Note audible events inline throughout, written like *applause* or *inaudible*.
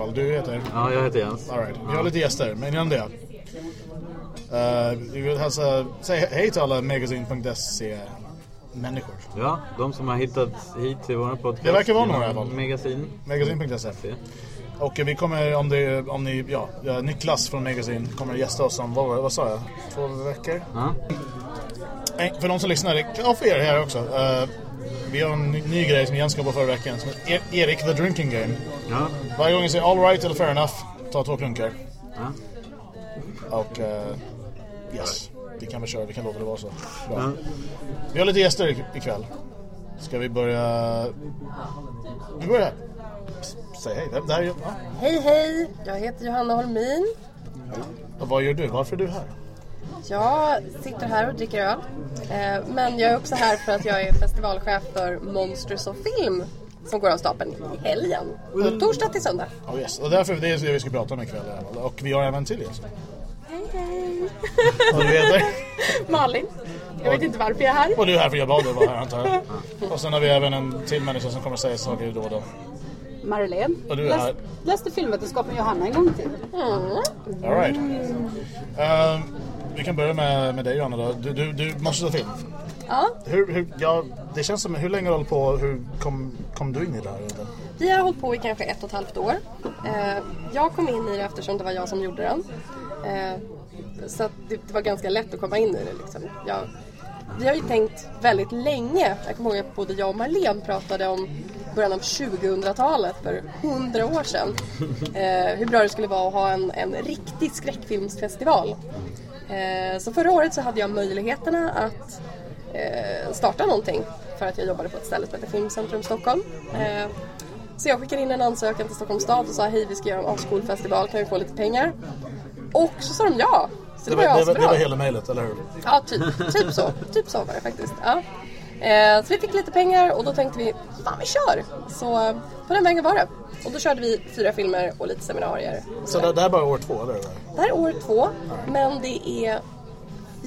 Fall. Du heter? Ja, jag heter Jens. All right. Vi har lite gäster, men innan det. Uh, vi vill hälsa, säg hej till alla Magazine.se människor. Ja, de som har hittat hit till vår podcast. Det verkar vara några i alla fall. Magasin. Magazine.se. Och vi kommer, om, det, om ni, ja, Niklas från Magazine kommer gästa oss om, vad, vad sa jag? Två veckor? Ja. För de som lyssnar, och för er här också. eh, vi har en ny, ny grej som Jens på förra veckan. Som heter E- Erik the Drinking Game. Ja. Varje gång jag säger all right eller fair enough, ta två klunkar. Ja. Och eh, yes, vi kan väl köra, vi kan låta det vara så. Ja. Vi har lite gäster ik- ikväll. Ska vi börja... Vi börjar här. Säg hej. Det- Det här är, ja. Hej hej! Jag heter Johanna Holmin. Och vad gör du? Varför är du här? Jag sitter här och dricker öl. Eh, Men jag är också här för att jag är festivalchef för Monsters of Film som går av stapeln i helgen. Från torsdag till söndag. Oh, yes. Och därför det är det vi ska prata om ikväll. Och vi har även en till gäst. Hej hej! Och du heter? *laughs* Malin. Jag vet inte varför jag är här. Och du är här för jag bad dig vara här antar *laughs* jag. Och sen har vi även en till människa som kommer säga saker då och då. Marlene. Och du är här. läste filmvetenskap med Johanna en gång till. All right. Ehm, vi kan börja med, med dig Johanna då. Du, du, du måste ta film. Ja, Hur, hur, ja, det känns som, hur länge har du hållit på? Hur kom, kom du in i det här? egentligen? vi har hållit på i kanske ett och ett halvt år. Eh, Jag kom in i det eftersom det var jag som gjorde den. Eh, Så det, det var ganska lätt att komma in i det. Liksom. Jag, vi har ju tänkt väldigt länge. Jag kommer ihåg att både jag och Marlene pratade om början av 2000-talet för 100 år sedan. Eh, hur bra det skulle vara att ha en, en riktig skräckfilmsfestival. Eh, så förra året så hade jag möjligheterna att eh, starta någonting för att jag jobbade på ett ställe som heter Filmcentrum Stockholm. Eh, så jag skickade in en ansökan till Stockholms stad och sa hej vi ska göra en ascool festival, kan vi få lite pengar? Och så sa de ja! Så Det det, var, var det, var, det var hela mejlet, eller hur? Ja, typ, typ så. Typ så var det faktiskt. Ja. Eh, så vi fick lite pengar och då tänkte vi, fan vi kör! Så eh, på den vägen var det. Och då körde vi fyra filmer och lite seminarier. Så det, det här är bara år två, eller? Det här är år två, men det är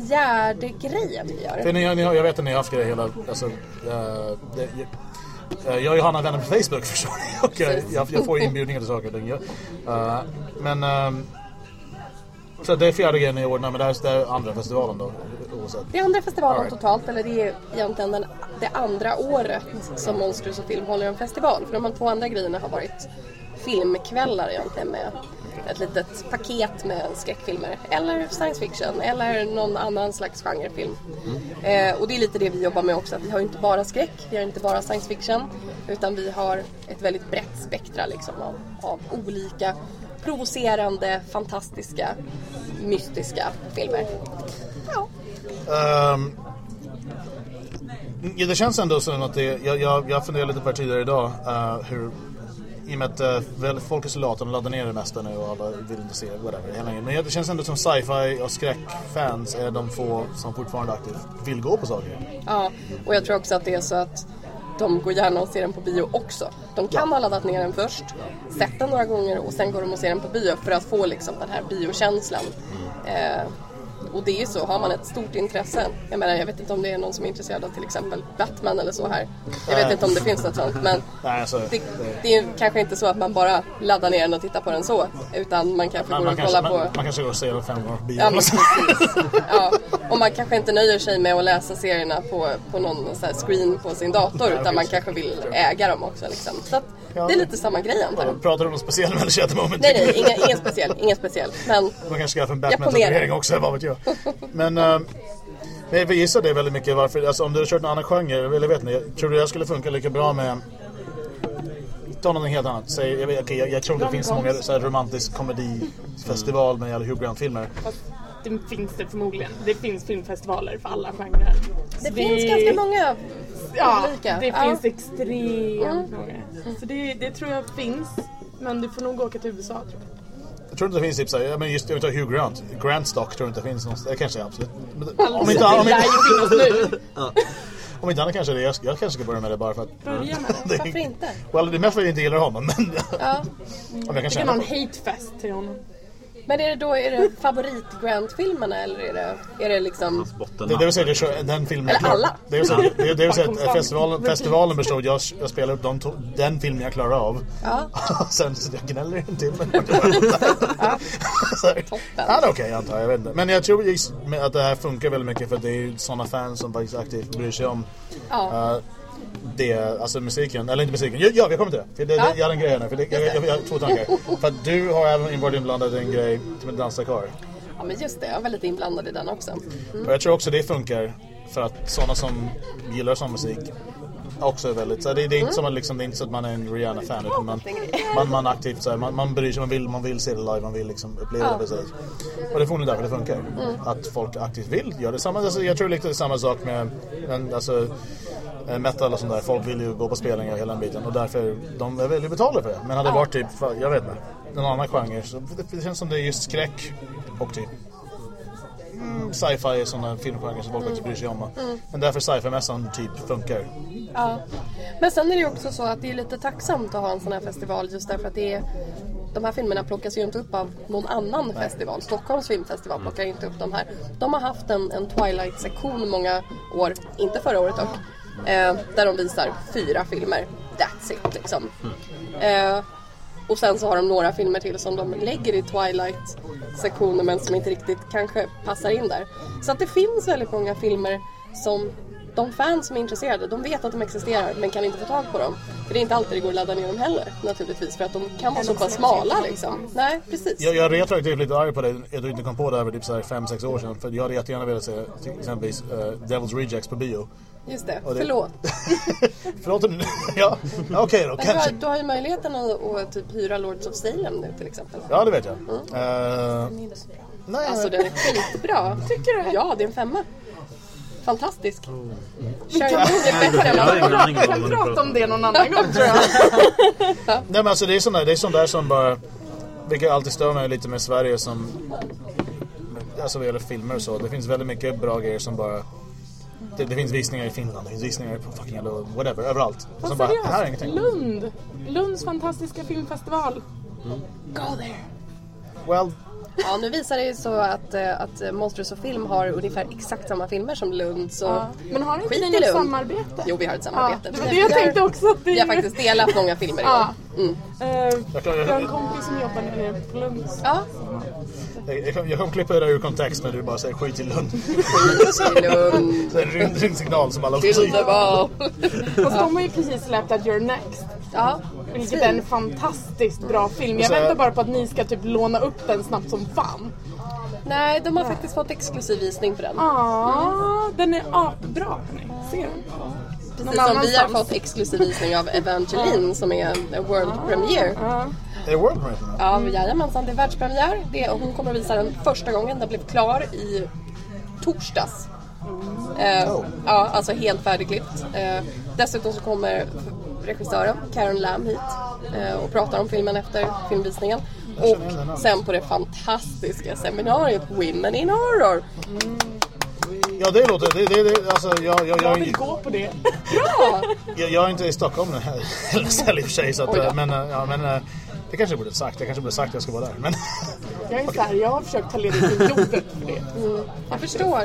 fjärde grejen vi gör. För ni, ni jag vet att ni har haft grejer hela... Alltså, eh, det, jag, jag och Johanna är vänner på Facebook *laughs* förstår ni. Och jag, jag, jag får inbjudningar till saker och ting. Uh, men... ehm, så det är fjärde grejen i år, nej, men det här det är andra festivalen då. Oavsett. Det är andra festivalen right. totalt, eller det är egentligen den, det andra året som Monsters och Film håller en festival. För de här två andra grejerna har varit filmkvällar egentligen med ett litet paket med skräckfilmer. Eller science fiction, eller någon annan slags genrefilm. Eh, och det är lite det vi jobbar med också, att vi har ju inte bara skräck, vi har inte bara science fiction. Utan vi har ett väldigt brett spektra liksom, av, av olika provocerande, fantastiska, mystiska filmer. Ja. Ehm, ja, det känns ändå som att det, jag, jag, jag funderar lite på det tidigare idag eh, hur i och med att uh, väl, folk är så lata, de laddar ner det mesta nu och alla vill inte se whatever. hela. Men det känns ändå som sci-fi och skräckfans är de få som fortfarande aktivt vill gå på saker. Ja, och jag tror också att det är så att de går gärna och ser den på bio också. De kan ha laddat ner den först, sett den några gånger och sen går de och ser den på bio för att få liksom den här biokänslan. Eh, och det är ju så, har man ett stort intresse. Jag menar, jag vet inte om det är någon som är intresserad av till exempel Batman eller så här. Jag vet inte om det finns något sånt, men Nej, alltså, det, det är kanske inte så att man bara laddar ner den och tittar på den så. Utan man kanske man, går och kollar man, på... man kanske går och ser den fem gånger på bio. Ja, men precis. *laughs* Ja, och man kanske inte nöjer sig med att läsa serierna på, på någon så här screen på sin dator utan man kanske vill äga dem också. Liksom. Så att Ja. det är lite samma grej antar jag. Pratar du om något speciellt med at the moment? Nej, nej, inga, ingen speciell. Ingen speciell. Men Man kanske ska göra en Jag Batman-tatuering också, vad vet jag. Men, uh, men jag gissar det väldigt mycket varför, alltså om du har kört en annan genre, eller vet ni, tror du det skulle funka lika bra med Ta någonting helt annat. Säg, jag, okej, jag, jag tror det finns så många så romantisk komedifestival med alla Hugh Grant-filmer. Det finns det förmodligen. Det finns filmfestivaler för alla genrer. det Så finns ganska många Ja, olika. det Ja. finns extremt många. Så det, det tror jag finns. Men du får nog åka till USA tror jag. Jag tror inte det finns typ såhär, men just jag tar Hugh Grant. Grant Stock tror jag inte det finns någonstans. Det kanske är absolut. Men, om Alltså, inte, det *laughs* om inte, om inte annat kanske det. Jag, jag kanske ska börja med det bara för att... Börja med det. *laughs* det är- Varför inte? Well, det är mest för att jag inte gillar honom, men... Ja. *laughs* om jag kan Det kan ha en hatefest till honom. Men är det då är det favorit Grant-filmerna eller är det, är det liksom... Det, det vill säga, det kör, den filmen är Eller klar. alla. Det vill säga, det, det vill säga att festivalen, festivalen bestod, jag, jag spelar upp de to, den filmen jag klarar av. Ja. *laughs* Sen så jag gnäller en till. Så här, Toppen. Ja, det är okej antar jag, jag vet inte. Men jag tror att det här funkar väldigt mycket för det är ju sådana fans som faktiskt aktivt bryr sig om Ja. eh, det, alltså musiken, eller inte musiken. Ja, ja vi kommer till det. För det, Ja. det jag har en grej här nu, för det, jag, jag, jag har två tankar. *laughs* för att du har även varit inblandad i en grej med Dansakar. ja, men just det. Jag var lite inblandad i den också. Mm. Och jag tror också det funkar för att sådana som gillar sån musik också är väldigt, så det, det är inte som att liksom, det är inte så att man är en Rihanna-fan utan man, man, man aktivt så här, man, man bryr sig, man vill, man vill se det live, man vill liksom uppleva Ja. det precis. Och det är förmodligen därför det funkar. Att folk aktivt vill göra det. Samma, alltså, jag tror det är samma sak med en, alltså, eh, metal och sånt där. Folk vill ju gå på spelningar och hela den biten och därför de är väl betala för det. Men hade det varit typ, jag vet inte, någon annan genre så det, det känns som det är just skräck och typ mm, sci-fi är sådana filmgenrer som folk faktiskt bryr sig om. Men därför sci-fi-mässan typ funkar. Ja. Men sen är det ju också så att det är lite tacksamt att ha en sån här festival just därför att det är de här filmerna plockas ju inte upp av någon annan festival. Stockholms filmfestival plockar inte upp de här. De har haft en, en Twilight-sektion många år, inte förra året dock, eh, där de visar fyra filmer. That's it liksom. Eh, och sen så har de några filmer till som de lägger i sektioner men som inte riktigt kanske passar in där. Så att det finns väldigt många filmer som de fans som är intresserade, de vet att de existerar men kan inte få tag på dem. För det är inte alltid det går att ladda ner dem heller naturligtvis för att de kan vara så pass smala liksom. Nej, precis. Jag, jag är retroaktivt lite arg på dig att du inte kom på det här för typ 5-6 år sedan. För jag hade jättegärna velat se till exempelvis uh, Devil's Rejects på bio. Just det, det- förlåt. *laughs* Förlåt om ja, ja, okej då, Men du har, kanske. du har ju möjligheten att, att typ hyra Lords of Salem nu till exempel. Ja, det vet jag. Eh, nej, Alltså den är skitbra. Tycker du? Ja, det är en femma. Fantastisk. Mm. Kör ju är bättre än aning Vi om kan prata om. det någon annan gång tror jag. *laughs* nej men alltså det är sånt där, det är sånt där som bara... Vilket alltid stör mig lite med Sverige som... Alltså vad gäller filmer och så. Det finns väldigt mycket bra grejer som bara... Det, det finns visningar i Finland, det finns visningar på fucking eller whatever, överallt. Som Vad bara, här är ingenting. Lund. Lunds fantastiska filmfestival. Go there. Well, Ja, nu visar det ju så att, eh, att Monsters of Film har ungefär exakt samma filmer som Lund. Så Ja. Men har inte ni Lund. samarbete? Jo, vi har ett samarbete. Ja, det det jag har- tänkte också. Att det Vi har faktiskt delat många filmer. Ja. Mm. Eh, jag, har en jag, kompis som jobbar nere på Lunds. Ja, jag, kommer klippa det ur kontext när du bara säger skit i Lund. skit i Lund. Det är en ringsignal som alla var. Fast de har ju precis släppt att You're Next. Ja, Vilket är en fantastiskt bra film. Jag väntar bara på att ni ska typ låna upp den snabbt som fan. nej, de har faktiskt fått exklusiv visning på den. Ja, den är apbra. den. Precis som vi har fått exklusiv visning av Evangeline som är en world premiere. Ja. Är det World Premiere? Ja, jajamensan, det är världspremiär. Det, och hon kommer att visa den första gången. Den blev klar i torsdags. Eh, ja, alltså helt färdigklippt. Eh, dessutom så kommer regissören Karen Lam hit eh, och pratar om filmen efter filmvisningen. Och sen på det fantastiska seminariet Women in Horror. Ja, det låter... Det, det, det, alltså, jag, jag, Jag jag, vill gå på det. *laughs* Ja, jag, jag är inte i Stockholm *laughs* nu i och för sig. Så att, eh, men, eh, ja, men eh, det kanske jag borde sagt. Jag kanske borde sagt att jag ska vara där. Men, *laughs* Jag är så här, jag har försökt ta ledigt till jobbet för det. jag förstår.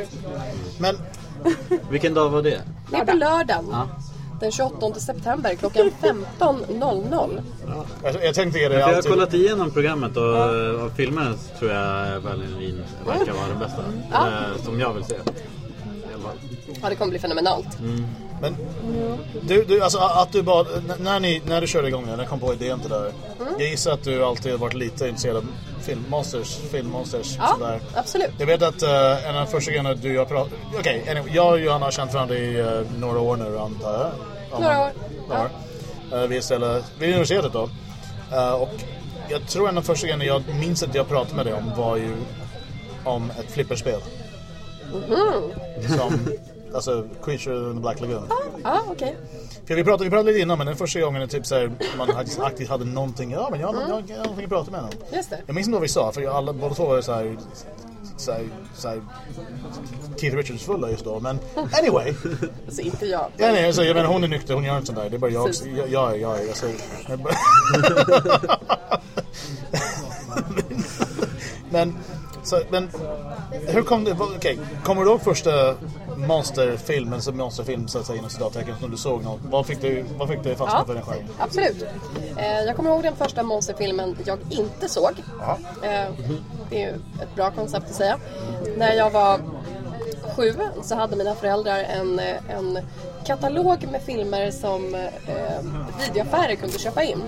men *laughs* Vilken dag var det? Det är på lördagen. Ja. Den 28 september klockan *laughs* 15.00. jag, jag tänkte ge dig För jag har alltid... kollat igenom programmet och eh, av filmerna så tror jag Valin verkar vara den bästa. Ja. Eh, Som jag vill se. Ja, det kommer bli fenomenalt. Men du, du, alltså att du bara, när, ni, när du körde igång den, när kom på idén till det där. Mm. Jag gissar att du alltid varit lite intresserad av filmmonsters, filmmonsters Ja, sådär. absolut. Jag vet att uh, en av de första grejerna du och jag pratade... Okej, anyway, jag och Johanna har känt varandra i uh, några år nu antar jag. Om Några år, Några år. Eh, vi är istället, vid universitetet då. Eh, och jag tror en av de första grejerna jag minns att jag pratade med dig om var ju om ett flipperspel. Mhm. Som, alltså Creature in the Black Lagoon. Ja, okej. För vi pratade, vi pratade lite innan men den första gången är typ såhär, man faktiskt aktivt hade någonting, ja men jag, jag, jag, jag har någonting att prata med honom. Just det. Jag minns inte vad vi sa för alla, båda två var ju såhär, såhär, såhär Keith Richards fulla just då men anyway. *laughs* Alltså inte jag. Ja, nej, alltså, jag menar, hon är nykter, hon gör inte sånt där. Det är bara jag också. Jag, jag, jag, jag, säger- *laughs* *laughs* jag bara- Men, så, men hur kom det... Okej, kommer du ihåg första monsterfilmen, som monsterfilm så att säga inom citattecken som du såg någon? Vad fick du, vad fick du fastna Ja, för den genren? absolut. Eh, jag kommer ihåg den första monsterfilmen jag inte såg. Ja. Eh, det är ju ett bra koncept att säga. När jag var sju så hade mina föräldrar en, eh, en katalog med filmer som eh, videoaffärer kunde köpa in.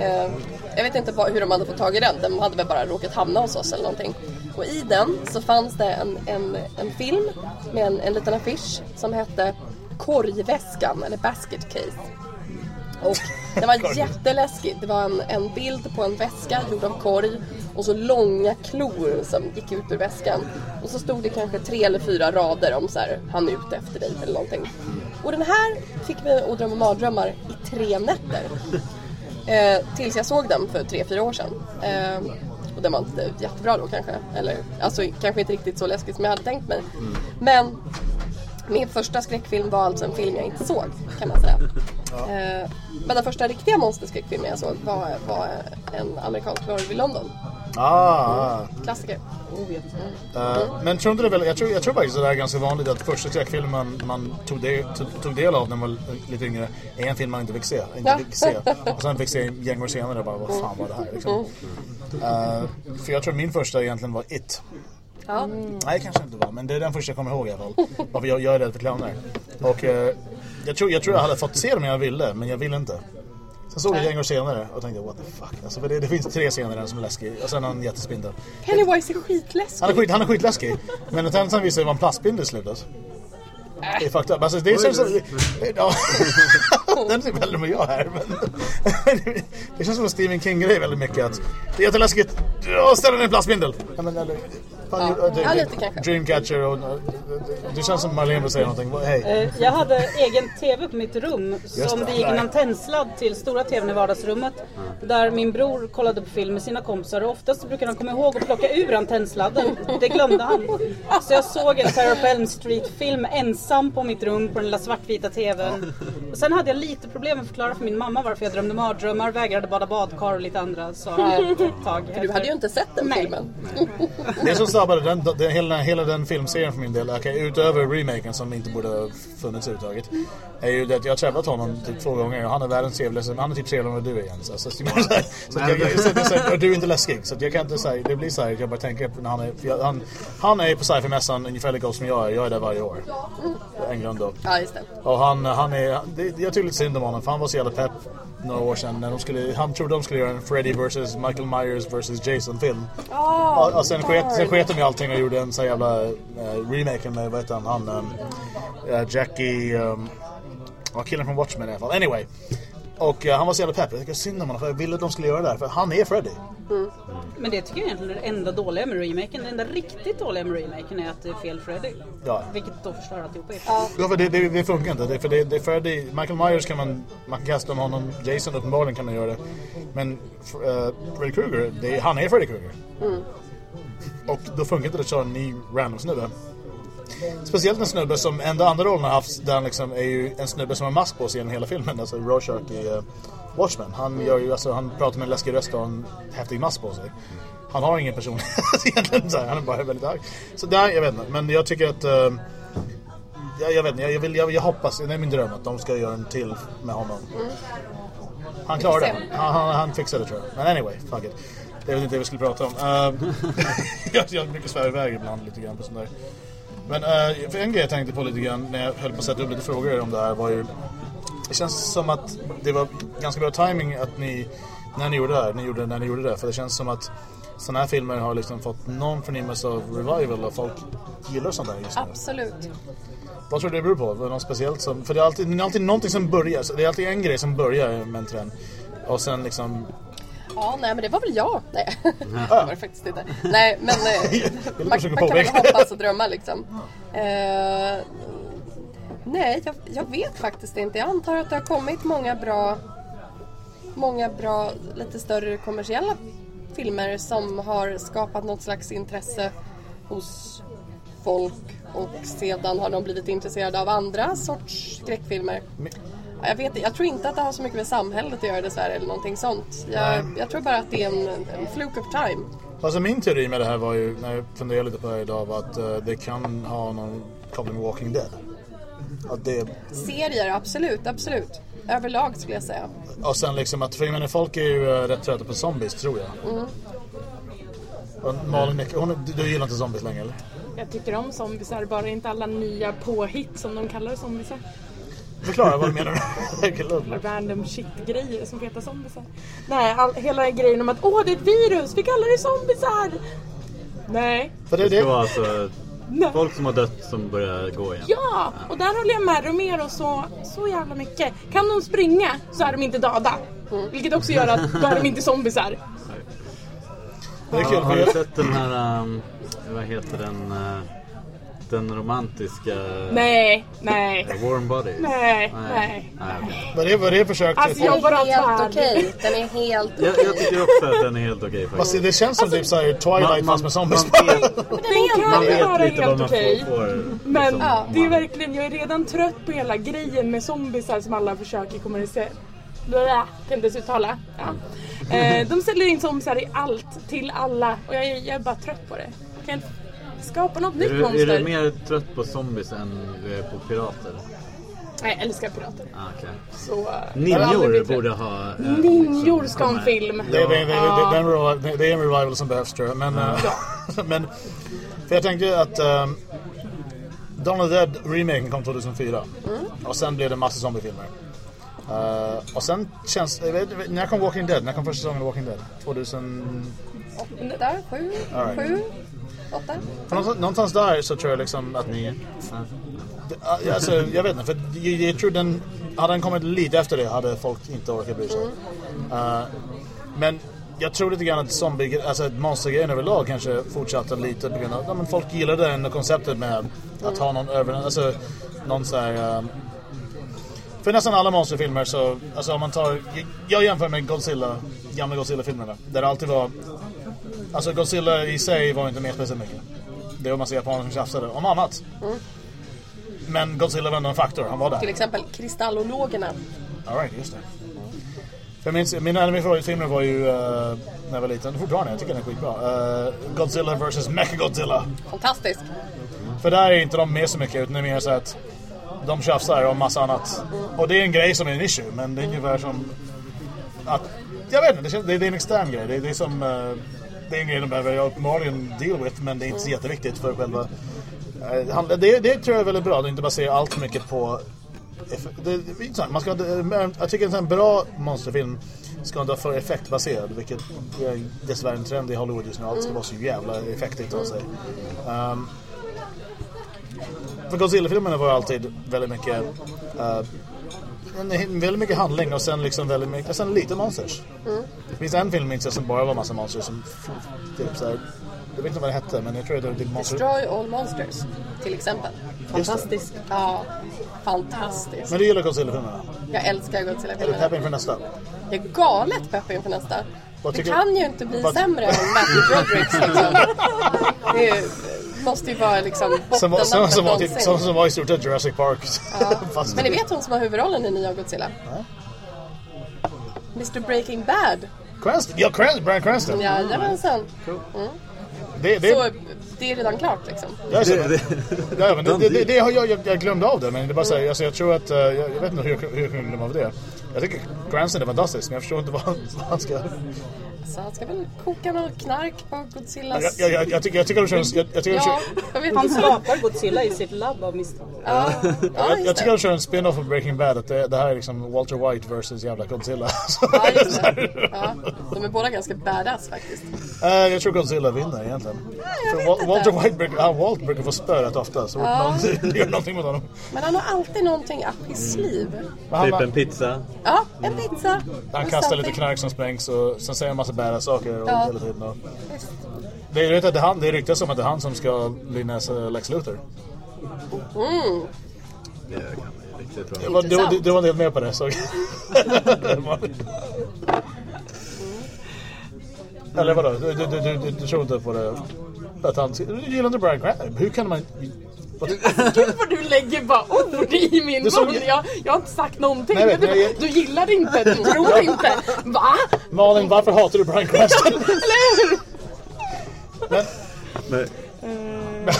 Eh, jag vet inte vad, hur de hade fått tag i den, den hade väl bara råkat hamna hos oss eller någonting. Och i den så fanns det en, en, en film med en, en liten affisch som hette Korgväskan eller Basket Case. Och det var *laughs* jätteläskigt. Det var en, en bild på en väska gjord av korg och så långa klor som gick ut ur väskan. Och så stod det kanske tre eller fyra rader om så här, han är ute efter dig eller någonting. Och den här fick mig att drömma mardrömmar i tre nätter. Eh, tills jag såg den för tre, fyra år sedan. Eh, och den var inte jättebra då kanske. Eller alltså kanske inte riktigt så läskigt som jag hade tänkt mig. Men min första skräckfilm var alltså en film jag inte såg kan man säga. *laughs* Eh, men den första riktiga monsterskräckfilmen jag såg var, var en amerikansk horror i London. Ah, Klassiker. Eh, men tror inte det väl, jag tror, jag tror faktiskt att det är ganska vanligt att första skräckfilmen man tog del, tog, del av när man var lite yngre är en film man inte fick se. Inte fick se. Och sen fick se en gäng år senare och bara, vad fan var det här liksom. Eh, för jag tror min första egentligen var It. Ja. Nej, kanske inte var, men det är den första jag kommer ihåg i alla fall. Varför jag, jag är rädd för clowner. Och eh, jag, tror, jag tror jag hade fått se dem om jag ville, men jag ville inte. Sen såg jag gäng senare och tänkte what the fuck. Alltså, det, det finns tre scener där som är läskig och sen en jättespindel. Pennywise är skitläskig. Han är, skit, han är skitläskig. Men sen, sen visade det vara en plastbindel i slutet. Det är fucked up. Alltså, det är som, som, ja, *laughs* den är väl med jag här. Men, *laughs* det känns som en Stephen King-grej väldigt mycket. Att det är jätteläskigt. Ställ den i en plastbindel. Ja, men, eller, fan, Ja. det- Ja, lite kanske. Dreamcatcher och... Det känns som Marlene vill säga någonting. Hej. Eh, Jag hade egen TV på mitt rum som det. det gick en antennsladd till stora TVn i vardagsrummet. Där min bror kollade på film med sina kompisar och oftast brukade han komma ihåg att plocka ur antennsladden. Det glömde han. Så jag såg en Elm Street-film ensam på mitt rum på den lilla svartvita TVn. Och sen hade jag lite problem med att förklara för min mamma varför jag drömde mardrömmar, vägrade bada badkar och lite andra saker *laughs* tag. Du hade ju inte sett den Nej. filmen. Det som snabbare, den, den, hela, hela den filmserien för min del, okej, utöver remaken som inte borde ha funnits överhuvudtaget, är ju det att jag har träffat honom typ två gånger och han är världens trevligaste, han är typ trevligare än vad du är Jens. Så, så, så, att jag, jag, så, så, och du är inte läskig, så jag kan inte säga, det blir så här, jag bara tänker på när han är, för jag, han, han är på sci-fi-mässan ungefär lika som jag är, jag är där varje år. England då. Ja, just det. Och han, han är, det, jag tycker lite synd om honom för han var så jävla pepp några år sedan när de skulle, han trodde de skulle göra en Freddy vs Michael Myers vs Jason film. och, och sen, sket, sen sket de i allting och gjorde en sån jävla uh, remake med, vad heter han, han um, eh, Jackie, um, ja, killen från Watchmen i alla fall. Anyway. Och eh, han var så jävla pepp, jag tycker synd om honom för jag ville att de skulle göra det här för han är Freddy. Men det tycker jag egentligen är det enda dåliga med remaken. Det enda riktigt dåliga med remaken är att det är fel Freddy. Ja. Vilket då förstör alltihopa. Ja, för det, det, det funkar inte. Det, för det, det är Freddy, Michael Myers kan man, man kan kasta om honom. Jason uppenbarligen kan man göra det. Men uh, Freddy Krueger, han är Freddy Krueger. Och då funkar inte det att köra en ny random snubbe. Speciellt en snubbe som enda andra rollen har haft där han liksom är ju en snubbe som har mask på sig genom hela filmen. Alltså Rorschach i uh, Watchmen. Han, gör ju, alltså, han pratar med en läskig röst och en häftig mask på sig. Han har ingen personlighet *laughs* egentligen. Så här, han är bara väldigt arg. Så där, jag vet inte. Men jag tycker att... eh, jag, jag vet inte, jag, vill, jag, jag hoppas, det är min dröm att de ska göra en till med honom. Han klarar det. Han, han, han fixar det tror jag. Men anyway, fuck it. Det är väl inte det vi skulle prata om. Uh, *laughs* jag, jag brukar svära iväg ibland lite grann på sånt där. Men uh, för en grej jag tänkte på lite grann när jag höll på att sätta upp lite frågor om det här var ju... Det känns som att det var ganska bra timing att ni, när ni gjorde det här, ni gjorde, när ni gjorde det. För det känns som att sådana här filmer har liksom fått någon förnimmelse av revival och folk gillar sånt där just nu. Absolut. Vad tror du det beror på? Något speciellt som... För det är alltid, alltid någonting som börjar. Det är alltid en grej som börjar med en trend. Och sen liksom... Ja, nej men det var väl jag. Nej, *laughs* det var det faktiskt inte. Nej, men eh, *laughs* man, man kan väl hoppas och drömma liksom. Eh, nej, jag, jag vet faktiskt inte. Jag antar att det har kommit många bra, många bra, lite större kommersiella filmer som har skapat något slags intresse hos folk och sedan har de blivit intresserade av andra sorts skräckfilmer. Ja, Jag, vet, jag tror inte att det har så mycket med samhället att göra dessvärre eller någonting sånt. Jag, jag tror bara att det är en, en fluke of time. Alltså min teori med det här var ju, när jag funderade lite på det här idag, var att eh, det kan ha någon koppling med Walking Dead. Att det, Serier, absolut, absolut. Överlag skulle jag säga. och sen liksom att, för jag menar folk är ju eh, rätt trötta på zombies tror jag. Mm. Och Malin, hon, du, du gillar inte zombies längre eller? Jag tycker om zombisar, bara inte alla nya påhitt som de kallar zombisar. Förklara vad du menar. *laughs* Random shit-grejer som heter zombisar. Nej, all, hela grejen om att åh det är ett virus, vi kallar det zombisar! Nej. För det, Det ska vara alltså Nej. folk som har dött som börjar gå igen. Ja! Och där håller jag med Romero så, så jävla mycket. Kan de springa så är de inte döda. Vilket också gör att då är de inte zombisar. *laughs* det är kul. Har du jag- sett den här, um, vad heter den, uh, den romantiska Nej, nej, Warm Body? nej, nej. nej okej. Vad det, vad det försök till? Alltså, jag Den bara är helt okej. Den är helt jag, jag tycker också att den är helt okej Fast faktiskt. det känns som typ såhär Twilight fast med zombies. *laughs* man vet, Den man kan ju vet lite vad helt man okej. får. får Men liksom, Ja. det är man- verkligen, jag är redan trött på hela grejen med zombisar som alla försöker kommunicera. Kan inte ens uttala. Ja. *laughs* Eh, de säljer in zombisar i allt, till alla. Och jag är, jag är bara trött på det. Jag kan inte skapa något Är nytt du, monster. är du mer trött på zombies än på pirater? Nej, jag älskar pirater. Ah, okej. Så, eh, Ninjor borde ha... eh, Ninjor liksom ska ha en film. Det, det, det, det, det, det, är en revival- det som behövs tror jag. Men, eh, *laughs* men för jag tänkte att um, Dawn of the Dead remaken kom 2004. Och sen blev det massa zombiefilmer. Uh, och sen känns, jag vet, när kom Walking Dead? När kom första säsongen av Walking Dead? 2000? där. Sju, right. sju, åtta. Någonstans, där så tror jag liksom att Nio? Alltså, jag vet inte, för jag, jag tror den... Hade den kommit lite efter det hade folk inte orkat bry sig. Eh, men jag tror lite grann att zombie, alltså att monstergrejen överlag kanske fortsatte lite på grund av... Ja, men folk gillade ändå konceptet med att ha någon över... Alltså någon så här... eh, för nästan alla monsterfilmer så, alltså om man tar, jag jämför med Godzilla, gamla Godzilla-filmerna. Där det alltid var, alltså Godzilla i sig var inte med speciellt mycket. Det var massa japaner som tjafsade om annat. Men Godzilla var ändå en faktor, han var Till där. exempel kristallologerna. Alright, just det. För min, min, mina favoritfilmer var ju, uh, när jag var liten, fortfarande, jag tycker den är skitbra. Uh, Godzilla vs Mechagodzilla. Fantastiskt. För där är inte de med så mycket utan det är mer så att de tjafsar om massa annat. Och det är en grej som är en issue, men det är ungefär som att, jag vet inte, det, är en extern grej. Det, det är som, eh, det är en grej de behöver uppenbarligen deal with, men det är inte så jätteviktigt för själva eh, det, det tror jag är väldigt bra, att inte basera allt för mycket på det, det, man ska, det- jag tycker att en sån här bra monsterfilm ska inte vara för effektbaserad, vilket är dessvärre en trend i Hollywood just nu. Allt ska vara så jävla effektigt av sig. Um, för Godzilla-filmerna var alltid väldigt mycket uh, en, väldigt mycket handling och sen liksom väldigt mycket, sen lite monsters. Det finns en film minns jag som bara var massa monsters som typ så här, jag vet inte vad det hette men jag tror att det var monster. Destroy all monsters. Till exempel. Fantastiskt. Ja, fantastiskt. Men du gillar Godzilla-filmerna? Jag älskar Är du Godzilla-filmerna. pepp inför nästa? Jag är galet pepp inför nästa. Vad Det kan du? ju inte bli Vad- sämre än Matthew Broderick liksom. *laughs* Det är- måste ju vara liksom Som, som, som, var typ, som, som var i stort sett Jurassic Park. *laughs* Fast- Men ni vet hon som har huvudrollen i nya Godzilla? Mr Breaking Bad. Cranston? Ja, Cranston, Bryan Cranston. Jajamensan. Det, det, Så det är redan klart liksom. jag, Det- det- ja, men det, det, det, det har jag, jag, jag glömde av det, men det är bara så här, alltså, jag tror att, eh, jag, jag vet inte hur jag, hur jag kunde glömma av det. Jag tycker Cranston är fantastisk, men jag förstår inte vad, vad han ska... Så han ska väl koka något knark på Godzillas... Jag, jag, jag, jag, tycker, jag tycker de kör, jag, jag tycker Ja, jag vet Han skapar Godzilla i sitt labb av misstag. Ja, ja, jag, jag tycker det. de kör en spin-off av Breaking Bad, att det, det här är liksom Walter White versus jävla Godzilla. *laughs* Ja, just det. Ja, de är båda ganska badass faktiskt. Eh, jag tror Godzilla vinner egentligen. inte. Walter White brukar, ja, Walt brukar få spö rätt ofta, så Ja. någon *laughs* gör någonting mot honom. Men han har alltid någonting up his sleeve. Typ han, en pizza. Ja, en pizza. han en kastar lite knark som sprängs och sen säger han massa bära saker och Ja. hela tiden. Och, det, vet att det, är han, det ryktas om att det är han som ska bli nästa Lex Luthor. Mm. Det kan bli riktigt Det bra. var, det, var, det var en del med på det. Så. *laughs* Eller vadå? Du, du, du, du, du tror inte på det? Att han, du gillar inte Bryan Cranston? Hur kan man... Vad- Gud vad du lägger bara ord i min mun. Jag, jag har inte sagt någonting. Nej, jag vet, du, men jag- du gillar det inte, du tror inte. Va? Malin, varför hatar du Bryan Cranston? *laughs* Eller hur? Men, Men,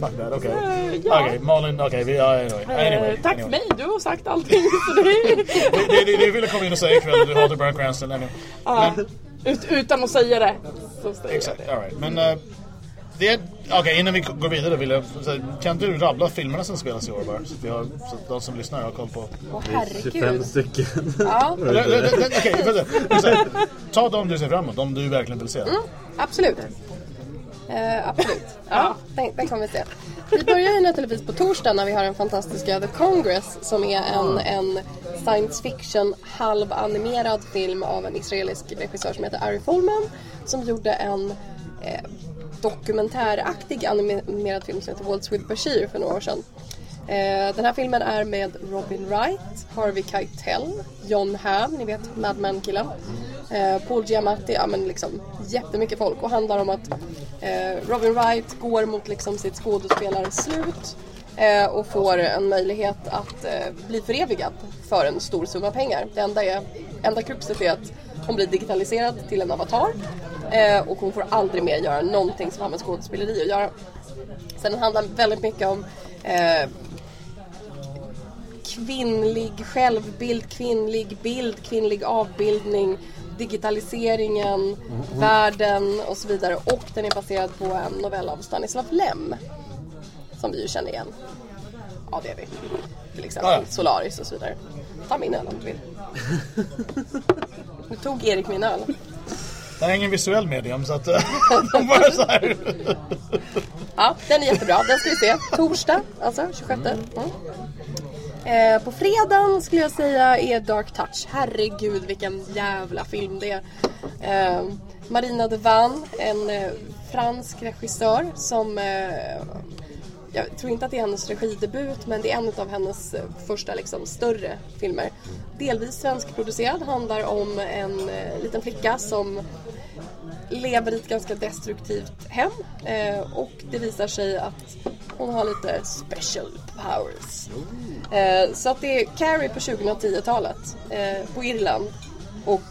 fuck that, okej. Eh, ja. Okej, Malin, okej, ja, Anyway, anyway, Eh, tack anyway. för mig, du har sagt allting. *laughs* Så det är, Det, det, det, ville komma in och säga ikväll, du hatar Bryan Cranston. Anyway. ja, Men, ut, utan att säga det. Så säger jag exakt, det. alright. Men... det är- Okej, innan vi går vidare vill jag... Kan du rabbla filmerna som spelas i år bara? Så att, vi har, så att de som lyssnar har koll på... Åh är 25 herregud. stycken. Ja, *laughs* Okej, här, ta de du ser fram emot, de du verkligen vill se. absolut. Eh, absolut. *laughs* Ja, den, den kommer vi se. Vi börjar ju naturligtvis på torsdag när vi har den fantastiska The Congress som är en, en science fiction halvanimerad film av en israelisk regissör som heter Ari Folman som gjorde en eh, dokumentäraktig animerad film som heter Waltz with Bashir för några år sedan. Eh, den här filmen är med Robin Wright, Harvey Keitel, John Hamm, ni vet Mad Men-killen. Eh, Paul Giamatti, ja men liksom jättemycket folk och handlar om att eh, Robin Wright går mot liksom sitt skådespelarslut och får en möjlighet att eh, bli förevigad för en stor summa pengar. Det enda, är, enda kruxet är att hon blir digitaliserad till en avatar eh, och hon får aldrig mer göra någonting som har med skådespeleri att göra. Sen handlar väldigt mycket om eh, kvinnlig självbild, kvinnlig bild, kvinnlig avbildning, digitaliseringen, världen och så vidare. Och den är baserad på en novell av Stanislav Lem. Som vi ju känner igen. Ja, det är vi. Till exempel Ja, ja. Solaris och så vidare. Ta min öl om du vill. *laughs* Nu tog Erik min öl. Det är ingen visuell medium så att... *laughs* eh, de *laughs* bara så här. Ja, den är jättebra. Den ska vi se. Torsdag, alltså 26. Mm. Eh, på fredagen skulle jag säga är Dark Touch. Herregud vilken jävla film det är. Eh, Marina Devan, en eh, fransk regissör som jag tror inte att det är hennes regidebut men det är en av hennes eh, första liksom, större filmer. Delvis svenskproducerad, handlar om en eh, liten flicka som lever i ett ganska destruktivt hem eh, och det visar sig att hon har lite special powers. Eh, så att det är Carrie på 2010-talet eh, på Irland och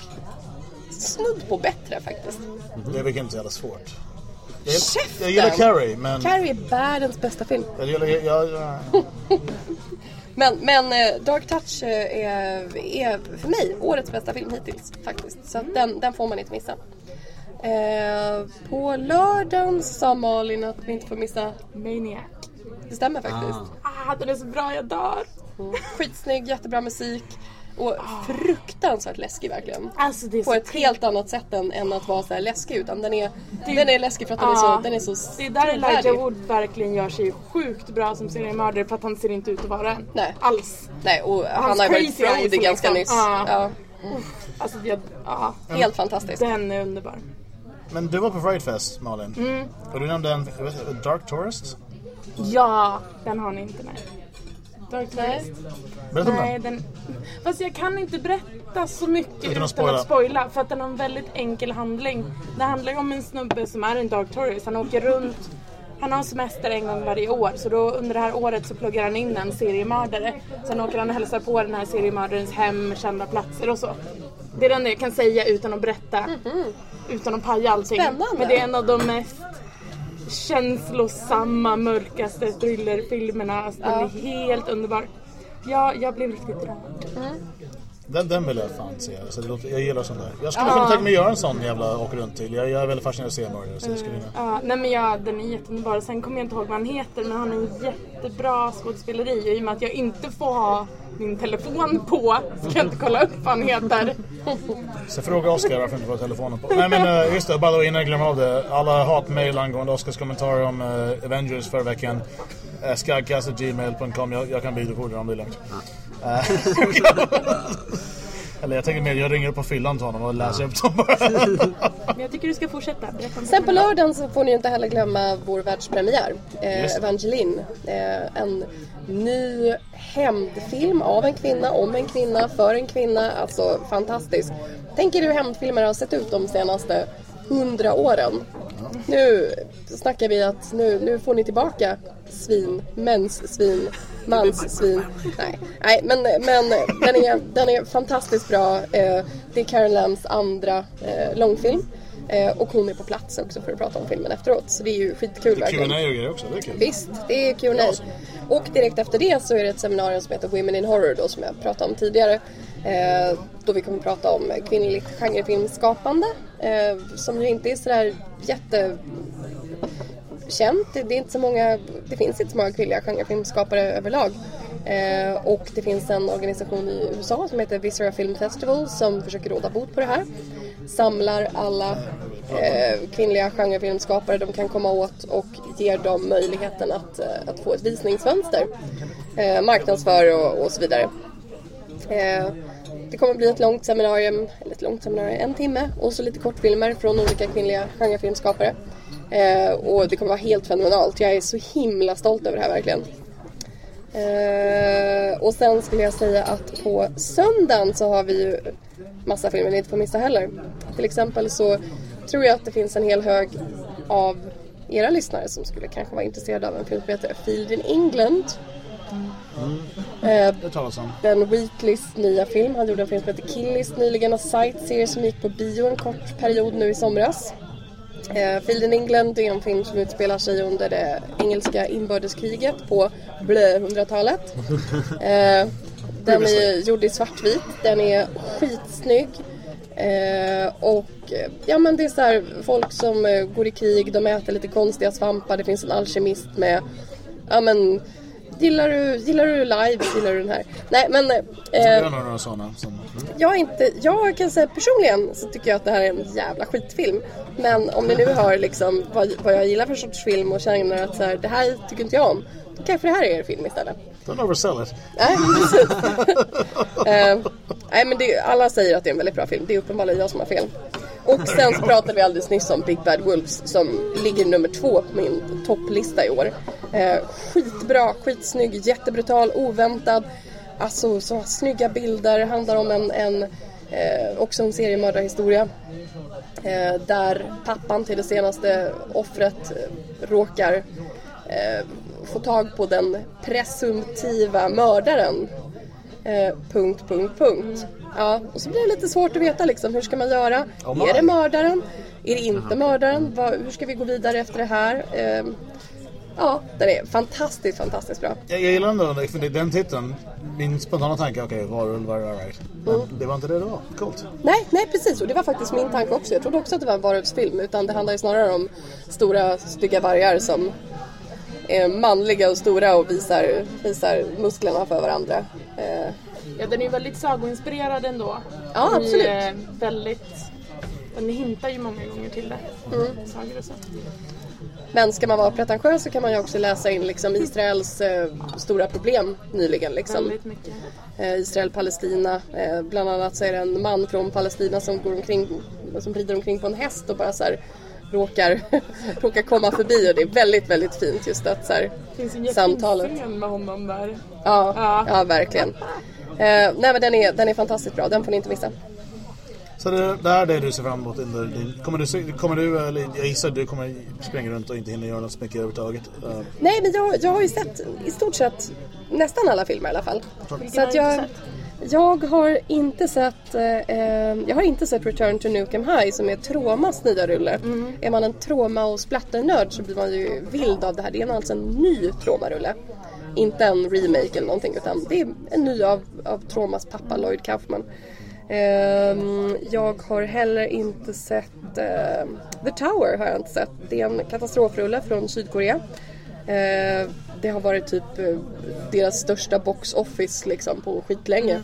snudd på bättre faktiskt. Mm. Det är väl inte så jävla svårt. Käften! jag gillar Carrie men... Carrie är världens bästa film. Jag gillar... Jag, jag, *laughs* Men, men eh, Dark Touch eh, är, är för mig årets bästa film hittills faktiskt. Så att den, den får man inte missa. Eh, på lördagen sa Malin att vi inte får missa. Maniac. Det stämmer faktiskt. Ah, den är så bra, jag dör. Skitsnygg, jättebra musik. Och fruktansvärt läskig verkligen. Alltså det är På så ett helt annat sätt än, än att vara så här läskig. Utan den är, Det- den är läskig för att den, är, så, den är så Det är där. Elijah Wood verkligen gör sig sjukt bra som seriemördare för att han ser inte ut att vara en. Nej. Alls. Nej, och han har varit eyes Frody ganska liksom. nyss. Ja. Ja, Alltså det, ja, helt fantastiskt. den är underbar. men du var på Fright Fest Malin. Mm. Och du nämnde en... jag Dark Tourist? Ja, den har ni inte nej. Dark. Tourist. Berätta om Nej, den. den... Fast jag kan inte berätta så mycket Utan utan, att spoila. att spoila för att den har en väldigt enkel handling. Det handlar om en snubbe som är en Dark Tourist. Han åker runt han har semester en gång varje år så då under det här året så pluggar han in en seriemördare. Sen åker han och hälsar på den här seriemördarens hem, kända platser och så. Det är det enda jag kan säga utan att berätta. Utan att paja allting. Spännande. Men det är en av de mest känslosamma, mörkaste thrillerfilmerna. Alltså, Den är helt underbar. Ja, jag blev riktigt rörd. Den, den vill jag fan se. Så det låter, jag gillar sånt där. Jag skulle kunna tänka mig att göra en sån jävla åka runt till. Jag, jag är väldigt fascinerad av seriemördare. Så jag skulle vilja... Ja, nej men ja, den är jätteunderbar. Sen kommer jag inte ihåg vad han heter men han har en jättebra skådespeleri och i och med att jag inte får ha min telefon på ska jag inte kolla upp vad han heter. *laughs* Så fråga Oscar varför inte får telefonen på. Nej men uh, just det, bara då innan jag glömmer av det. Alla hatmejl angående Oscars kommentarer om uh, Avengers förra veckan. Uh, Skagkast.gmail.com jag, jag kan vidarebefordra om det är lugnt. *laughs* Eller jag tänker mer, jag ringer upp på fyllan till honom och läser upp dem bara. *laughs* Men jag tycker du ska fortsätta. Berätta om Sen på lördagen så får ni inte heller glömma vår världspremiär. Eh, det. Evangeline. Eh, en ny hämndfilm av en kvinna, om en kvinna, för en kvinna. Alltså fantastisk. Tänk er hur hämndfilmer har sett ut de senaste hundra åren. Nu snackar vi att nu, nu får ni tillbaka svin, mäns svin, mans svin. Nej, Nej men, men den, är, den är fantastiskt bra. Eh, det är Karen Lambs andra eh, långfilm. Eh, och hon är på plats också för att prata om filmen efteråt. Så det är ju skitkul Q&A verkligen. och grejer också, det är kul. Visst, det är Q&A. Och direkt efter det så är det ett seminarium som heter Women in Horror då, som jag pratade om tidigare. Då vi kommer prata om kvinnligt genrefilmskapande. Som ju inte är sådär jätte känt. Det, är inte så många, det finns inte så många kvinnliga genrefilmskapare överlag. Eh, och det finns en organisation i USA som heter Viscera Film Festival som försöker råda bot på det här. Samlar alla eh, kvinnliga genrefilmskapare de kan komma åt och ger dem möjligheten att, eh, att få ett visningsfönster. Eh, marknadsför och, och så vidare. Eh, det kommer bli ett långt seminarium, eller ett långt seminarium, en timme och så lite kortfilmer från olika kvinnliga genrefilmskapare. Eh, och det kommer vara helt fenomenalt. Jag är så himla stolt över det här verkligen. Eh, och sen skulle jag säga att på söndagen så har vi ju massa filmer ni inte får missa heller. Till exempel så tror jag att det finns en hel hög av era lyssnare som skulle kanske vara intresserade av en film som heter Field in England. Eh, Det talas om. Ben Wheatleys nya film. Han gjorde en film som heter Killis nyligen och Sightseer som gick på bio en kort period nu i somras. Eh, Field in England är en film som utspelar sig under det engelska inbördeskriget på blö 100-talet. Eh, den är gjord i svartvit, den är skitsnygg. Eh, och ja men det är så här, folk som eh, går i krig, de äter lite konstiga svampar, det finns en alkemist med Ja men Gillar du, gillar du live, gillar du den här? Nej men eh, några sådana. Som, jag inte, jag kan säga personligen så tycker jag att det här är en jävla skitfilm. Men om ni nu *laughs* hör liksom vad, vad jag gillar för sorts film och känner att så här, det här tycker inte jag om. Då kanske det här är er film istället. don't oversell it. Nej, precis. *laughs* Eh, nej men det, alla säger att det är en väldigt bra film. Det är uppenbarligen jag som har fel. Och sen så pratade vi alldeles nyss om Big Bad Wolves som ligger nummer två på min topplista i år. Eh, skitbra, skitsnygg, jättebrutal, oväntad. Alltså så snygga bilder, handlar om en, en eh, också en seriemördarhistoria. Eh, där pappan till det senaste offret eh, råkar eh, få tag på den presumtiva mördaren. Eh, punkt, punkt, punkt. Ja, och så blir det lite svårt att veta liksom, hur ska man göra? Är det mördaren? Är det inte mördaren? Vad, hur ska vi gå vidare efter det här? Eh, ja, den är fantastiskt, fantastiskt bra. Jag, jag gillar ändå för den titeln. Min spontana tanke, okej, varulvar, alright. Men Mm. det var inte det det var. Coolt. Nej, nej precis och det var faktiskt min tanke också. Jag trodde också att det var en varulvsfilm utan det handlar ju snarare om stora stygga vargar som är manliga och stora och visar, visar musklerna för varandra. Eh, Ja, den är ju väldigt sagoinspirerad ändå. Ja, absolut. eh, väldigt... Den hintar ju många gånger till det. Mm. Sagor och så. Men ska man vara pretentiös så kan man ju också läsa in liksom Israels eh, stora problem nyligen. Liksom. Eh, Israel-Palestina. Eh, bland annat så är det en man från Palestina som går omkring, som rider omkring på en häst och bara så här råkar, *laughs* råkar komma förbi och det är väldigt, väldigt fint just att så här, Det finns en samtalet. med honom där. Ja, Ja. ja verkligen. Eh, nej men den är, den är fantastiskt bra, den får ni inte missa. Så det, det här är det du ser fram emot under din... Kommer du, kommer du eller jag gissar att du kommer springa runt och inte hinna göra något så mycket överhuvudtaget. Uh, Nej men jag, jag har ju sett i stort sett nästan alla filmer i alla fall. Så att jag, jag har inte sett eh, jag har inte sett Return to Nukem High som är Tromas nya rulle. Är man en Troma och splatternörd så blir man ju vild av det här. Det är alltså en ny Troma-rulle. Inte en remake eller någonting utan det är en ny av, av Tromas pappa Lloyd Kaufman. Ehm, jag har heller inte sett eh, The Tower har jag inte sett. Det är en katastrofrulle från Sydkorea. Eh, det har varit typ eh, deras största box office liksom på skitlänge.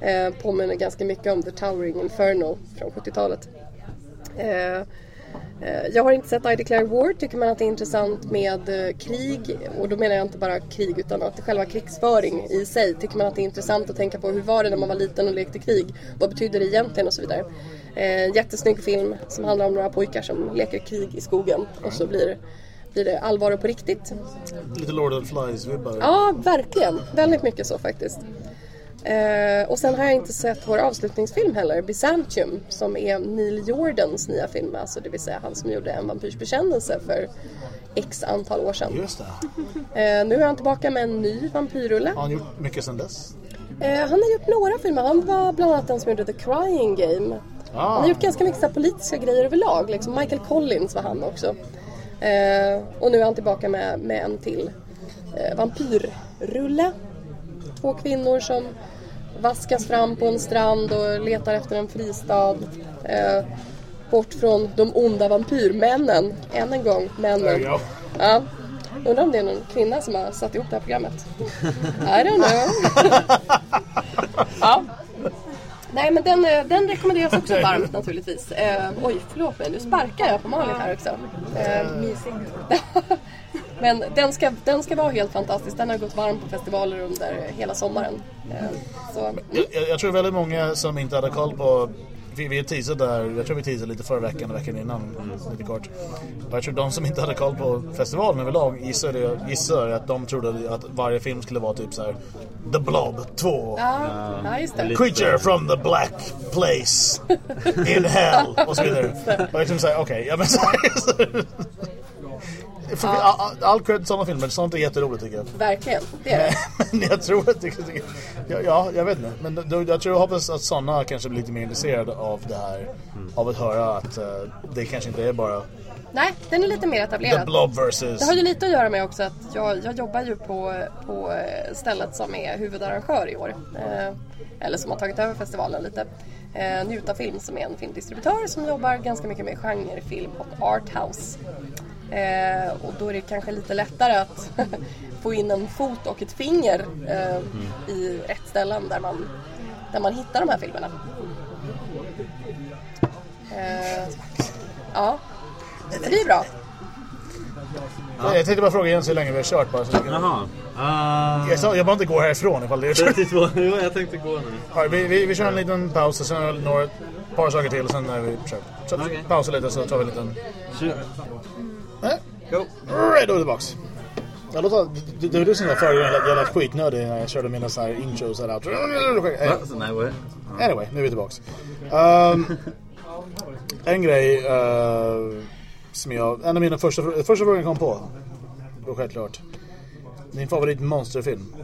Eh, påminner ganska mycket om The Towering Inferno från 70-talet. Eh, jag har inte sett I Declare War. Tycker man att det är intressant med eh, krig och då menar jag inte bara krig utan att själva krigsföring i sig. Tycker man att det är intressant att tänka på hur var det när man var liten och lekte krig? Vad betyder det egentligen och så vidare. Eh, jättesnygg film som handlar om några pojkar som leker krig i skogen och så blir, blir det allvar på riktigt. lite Lord of the Flies-vibbar. Ja, verkligen. Väldigt mycket så faktiskt. Eh, och sen har jag inte sett vår avslutningsfilm heller, Byzantium, som är Neil Jordans nya film, alltså det vill säga han som gjorde En vampyrs bekännelse för x antal år sedan. Just det. Eh, nu är han tillbaka med en ny vampyrrulle. Har han gjort mycket sedan dess? Eh, han har gjort några filmer, han var bland annat den som gjorde The Crying Game. Ah. Han har gjort ganska mycket så politiska grejer överlag. Liksom Michael Collins var han också. Eh, och nu är han tillbaka med, med en till eh, vampyrrulle. Två kvinnor som vaskas fram på en strand och letar efter en fristad. Eh, bort från de onda vampyrmännen. Än en gång, männen. Ja. Undrar om det är någon kvinna som har satt ihop det här programmet. *laughs* I don't know. *laughs* ja. Nej men den, eh, den rekommenderas också varmt naturligtvis. Eh, oj, förlåt mig. Nu sparkar jag på Malin här också. Eh. *laughs* men den ska, den ska vara helt fantastisk. Den har gått varm på festivaler under hela sommaren. Eh, så, Jag, jag, jag tror väldigt många som inte hade koll på vi, vi teasade där, jag tror vi teasade lite förra veckan och veckan innan, lite kort. Och jag tror de som inte hade koll på festivalen överlag gissar, det, gissar att de trodde att varje film skulle vara typ så här The Blob 2. ja, ja, Creature from the black place in hell och så vidare. *laughs* Och jag tänkte såhär, okej, ja men så här, *laughs* För all, all- all cred till sådana filmer, sånt är jätteroligt tycker jag. Verkligen, det är det. *laughs* Men jag tror att det, ja, ja, jag vet inte. Men då, jag tror jag hoppas att sådana kanske blir lite mer intresserade av det här. Av att höra att eh, det kanske inte är bara Nej, den är lite mer The etablerad. Blob versus... Det har ju lite att göra med också att jag, jag jobbar ju på, på eh, stället som är huvudarrangör i år. Eh, eller som har tagit över festivalen lite. Eh, Njuta Film som är en filmdistributör som jobbar ganska mycket med genrefilm och arthouse. Eh, och då är det kanske lite lättare att *laughs* få in en fot och ett finger eh, i rätt ställen där man, där man hittar de här filmerna. Eh, ja, det är bra. Jag tänkte bara fråga igen så länge vi har kört bara. Så kan... Jaha. Uh, jag, sa, jag bara inte gå härifrån ifall det är 32. *laughs* Jo, jag tänkte gå nu. Ja, vi, vi, vi kör en liten paus och sen några par saker till och sen när vi kör. Så Okej. pausa lite så tar vi en liten... Tjugo. Go. Right, då är vi tillbaks. Jag låter, du som var förra gången jag, lät skitnödig när jag körde mina så här intros och? Så, Nej, vad är det? Anyway, nu är vi tillbaks. Ehm, en grej eh, som jag... En av mina första, första frågor jag kom på. Då självklart. Din favorit monsterfilm?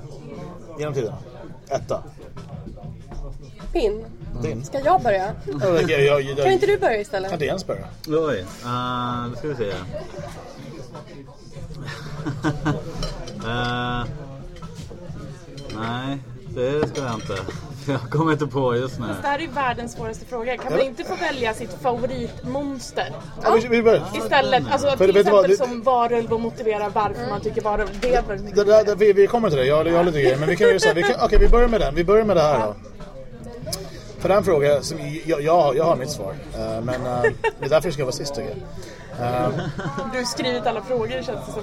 Genom tiden? Etta. Min. Din? Ska jag börja? Kan inte du börja kan istället? inte ens börja. Oj. Uh, då ska vi se. *laughs* Eh, nej, det ska jag inte. Jag kommer inte på just nu. Det här är världens svåraste fråga. Kan man inte få välja sitt favoritmonster? Ja, vi, vi börjar. Istället, alltså För till vad, exempel det- som varulv och motivera varför man tycker varulv. Det är väldigt Det, mycket. där, det, vi, vi kommer till det, jag, jag har lite grejer. Men vi kan ju säga, kan, okej vi börjar med den. Vi börjar med det här då. För den fråga som jag, jag, jag har mitt svar. Eh, men eh, det är därför jag ska vara sist tycker jag. Eh, Du har skrivit alla frågor känns det som.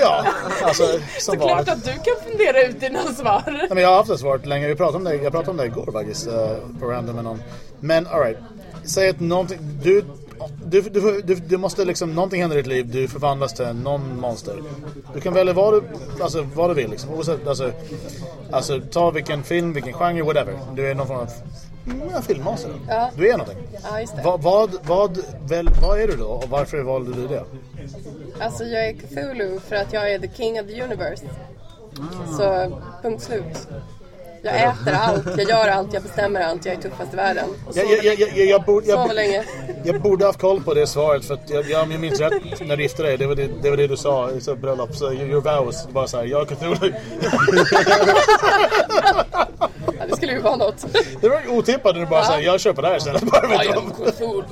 ja, alltså som Såklart att du kan fundera ut dina svar. Nej, men jag har haft ett svar länge. Vi pratade om det, jag pratade om det igår faktiskt. på random med någon. Men alright. Säg att någonting... Du, du, du, du, du måste liksom... Någonting händer i ditt liv. Du förvandlas till någon monster. Du kan välja vad du, alltså, vad du vill. Liksom. Oavsett, alltså, alltså, ta vilken film, vilken genre, whatever. Du är någon form av mm, filmmonster. Ja. Du är någonting. Ja, just det. Vad, vad, vad, väl, vad är du då? Och varför valde du det? Alltså jag är Cthulhu för att jag är the king of the universe. Så punkt slut. Jag äter allt, jag gör allt, jag bestämmer allt, jag är tuffast i världen. Och Jag, jag, jag, jag, jag, borde, jag, länge. jag borde haft koll på det svaret för att jag, jag, minns rätt när du gifte dig, det var det, det, var det du sa i bröllop. Så your vows, bara såhär, jag är Cthulhu. *laughs* Ja, det skulle ju vara något. Det var otippat när du bara såhär, jag köper det här istället. Bara, I am? Cthulhu.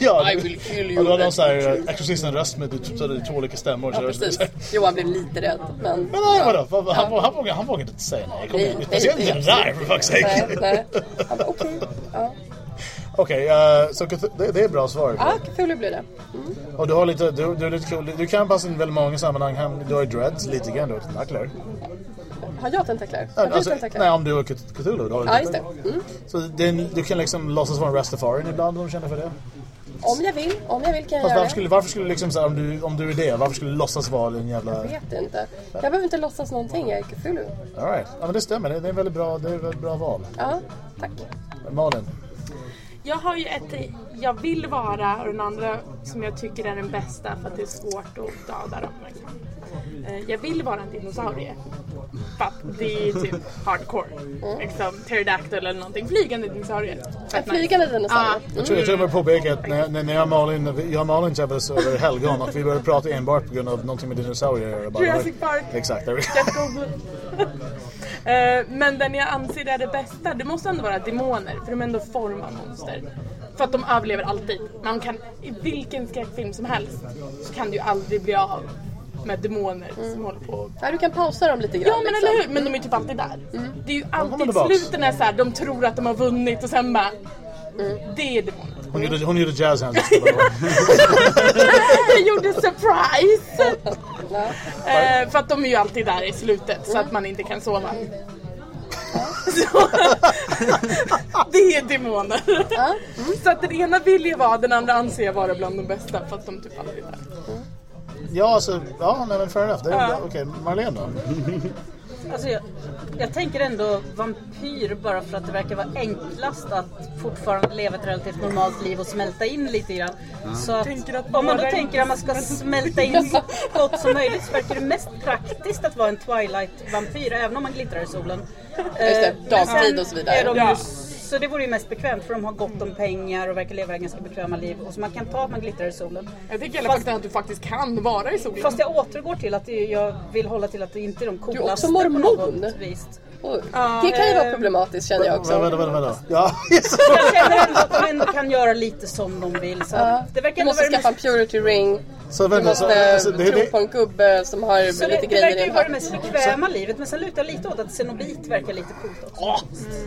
ja, I will kill you. Och du hade någon såhär Exorcisten-röst med typ, så två olika stämmor. Ja, precis. Men Johan blev lite rädd. Men, nej, ja. vadå? Vad- vad- Han, han, vågade, han vågade inte säga nej. Kom Nej, igen. nej, Speciellt nej, inte det där för fuck's sake. Nej, nej. Han okej. Ja. Okej, eh, så det, det är bra svar. ja, Cthulhu blir det. Och du har lite, du, du är lite cool. Du kan passa in väldigt många sammanhang. Han- Du har ju dreads lite grann, du har tentakler. Har jag tentakler? Har du Alltså, tentakler? nej, om du har Cth- Cthulhu. Då har du Ja, just det. Mm. Så det, är- du kan liksom låtsas vara en rastafarian ibland om du känner för det. Om jag vill, om jag vill kan jag Fast göra varför det. skulle, varför skulle du liksom så här, om du, om du är det, varför skulle du låtsas vara en jävla... Jag vet inte. Jag behöver inte låtsas någonting, jag är Cthulhu. Alright, ja men det stämmer. Det, det är väldigt bra, det är väldigt bra val. Ja, tack. Malin? Jag har ju ett jag vill vara och den andra som jag tycker är den bästa för att det är svårt att döda dem. liksom. Eh, Jag vill vara en dinosaurie. För att det är typ hardcore. Liksom pterodactyl eller någonting. Flygande dinosaurier. En flygande dinosaurie. Jag tror jag tror jag vill påpeka att när, när jag och Malin, jag och Malin träffades över helgon och vi började prata enbart på grund av någonting med dinosaurier. Bara- Jurassic Park. Exakt. *laughs* Eh, Men den jag anser är det bästa, det måste ändå vara demoner. För de är ändå form av monster. För att de överlever alltid. Man kan, I vilken skräckfilm som helst så kan du ju aldrig bli av med demoner som håller på Ja, du kan pausa dem lite grann. Ja men liksom. eller hur, men de är typ alltid där. Det är ju alltid, sluten är såhär, de tror att de har vunnit och sen bara Det är demoner. Hon gjorde, hon gjorde jazz hands. *laughs* Jag gjorde surprise! Eh, för att de är ju alltid där i slutet så att man inte kan sova. *laughs* Det är demoner. Ja. Så att den ena vill jag vara, den andra anser jag vara bland de bästa för att de typ alltid är där. Ja, alltså, ja, nej, men fair enough. Det är, Ja. Okej, Marlene då? Alltså jag, jag tänker ändå vampyr bara för att det verkar vara enklast att fortfarande leva ett relativt normalt liv och smälta in lite grann. Så att, Tänker att om man då tänker att man ska smälta in så *laughs* gott som möjligt så verkar det mest praktiskt att vara en Twilight-vampyr även om man glittrar i solen. Just det, Eh, dagtid och så vidare. är de Ja. Så det vore ju mest bekvämt för de har gott om pengar och verkar leva ganska bekväma liv. Och så man kan ta att man glittrar i solen. Jag tycker i alla Fast- fall att du faktiskt kan vara i solen. Fast jag återgår till att jag vill hålla till att det inte är de är coolaste också på mormon. något vis. Ja, Det kan ju vara eh, problematiskt känner jag också. vänta, vänta. vänta. Ja, Jag känner ändå att de ändå kan göra lite som de vill. Så Ja. det verkar Du måste vara det skaffa en purity ring. så Du vänta. Så, måste alltså, det, tro det, på en gubbe som har så det, lite det grejer verkar i ju en vara det mest bekväma livet. Men sen lutar jag lite åt att Cenobit verkar lite coolt också.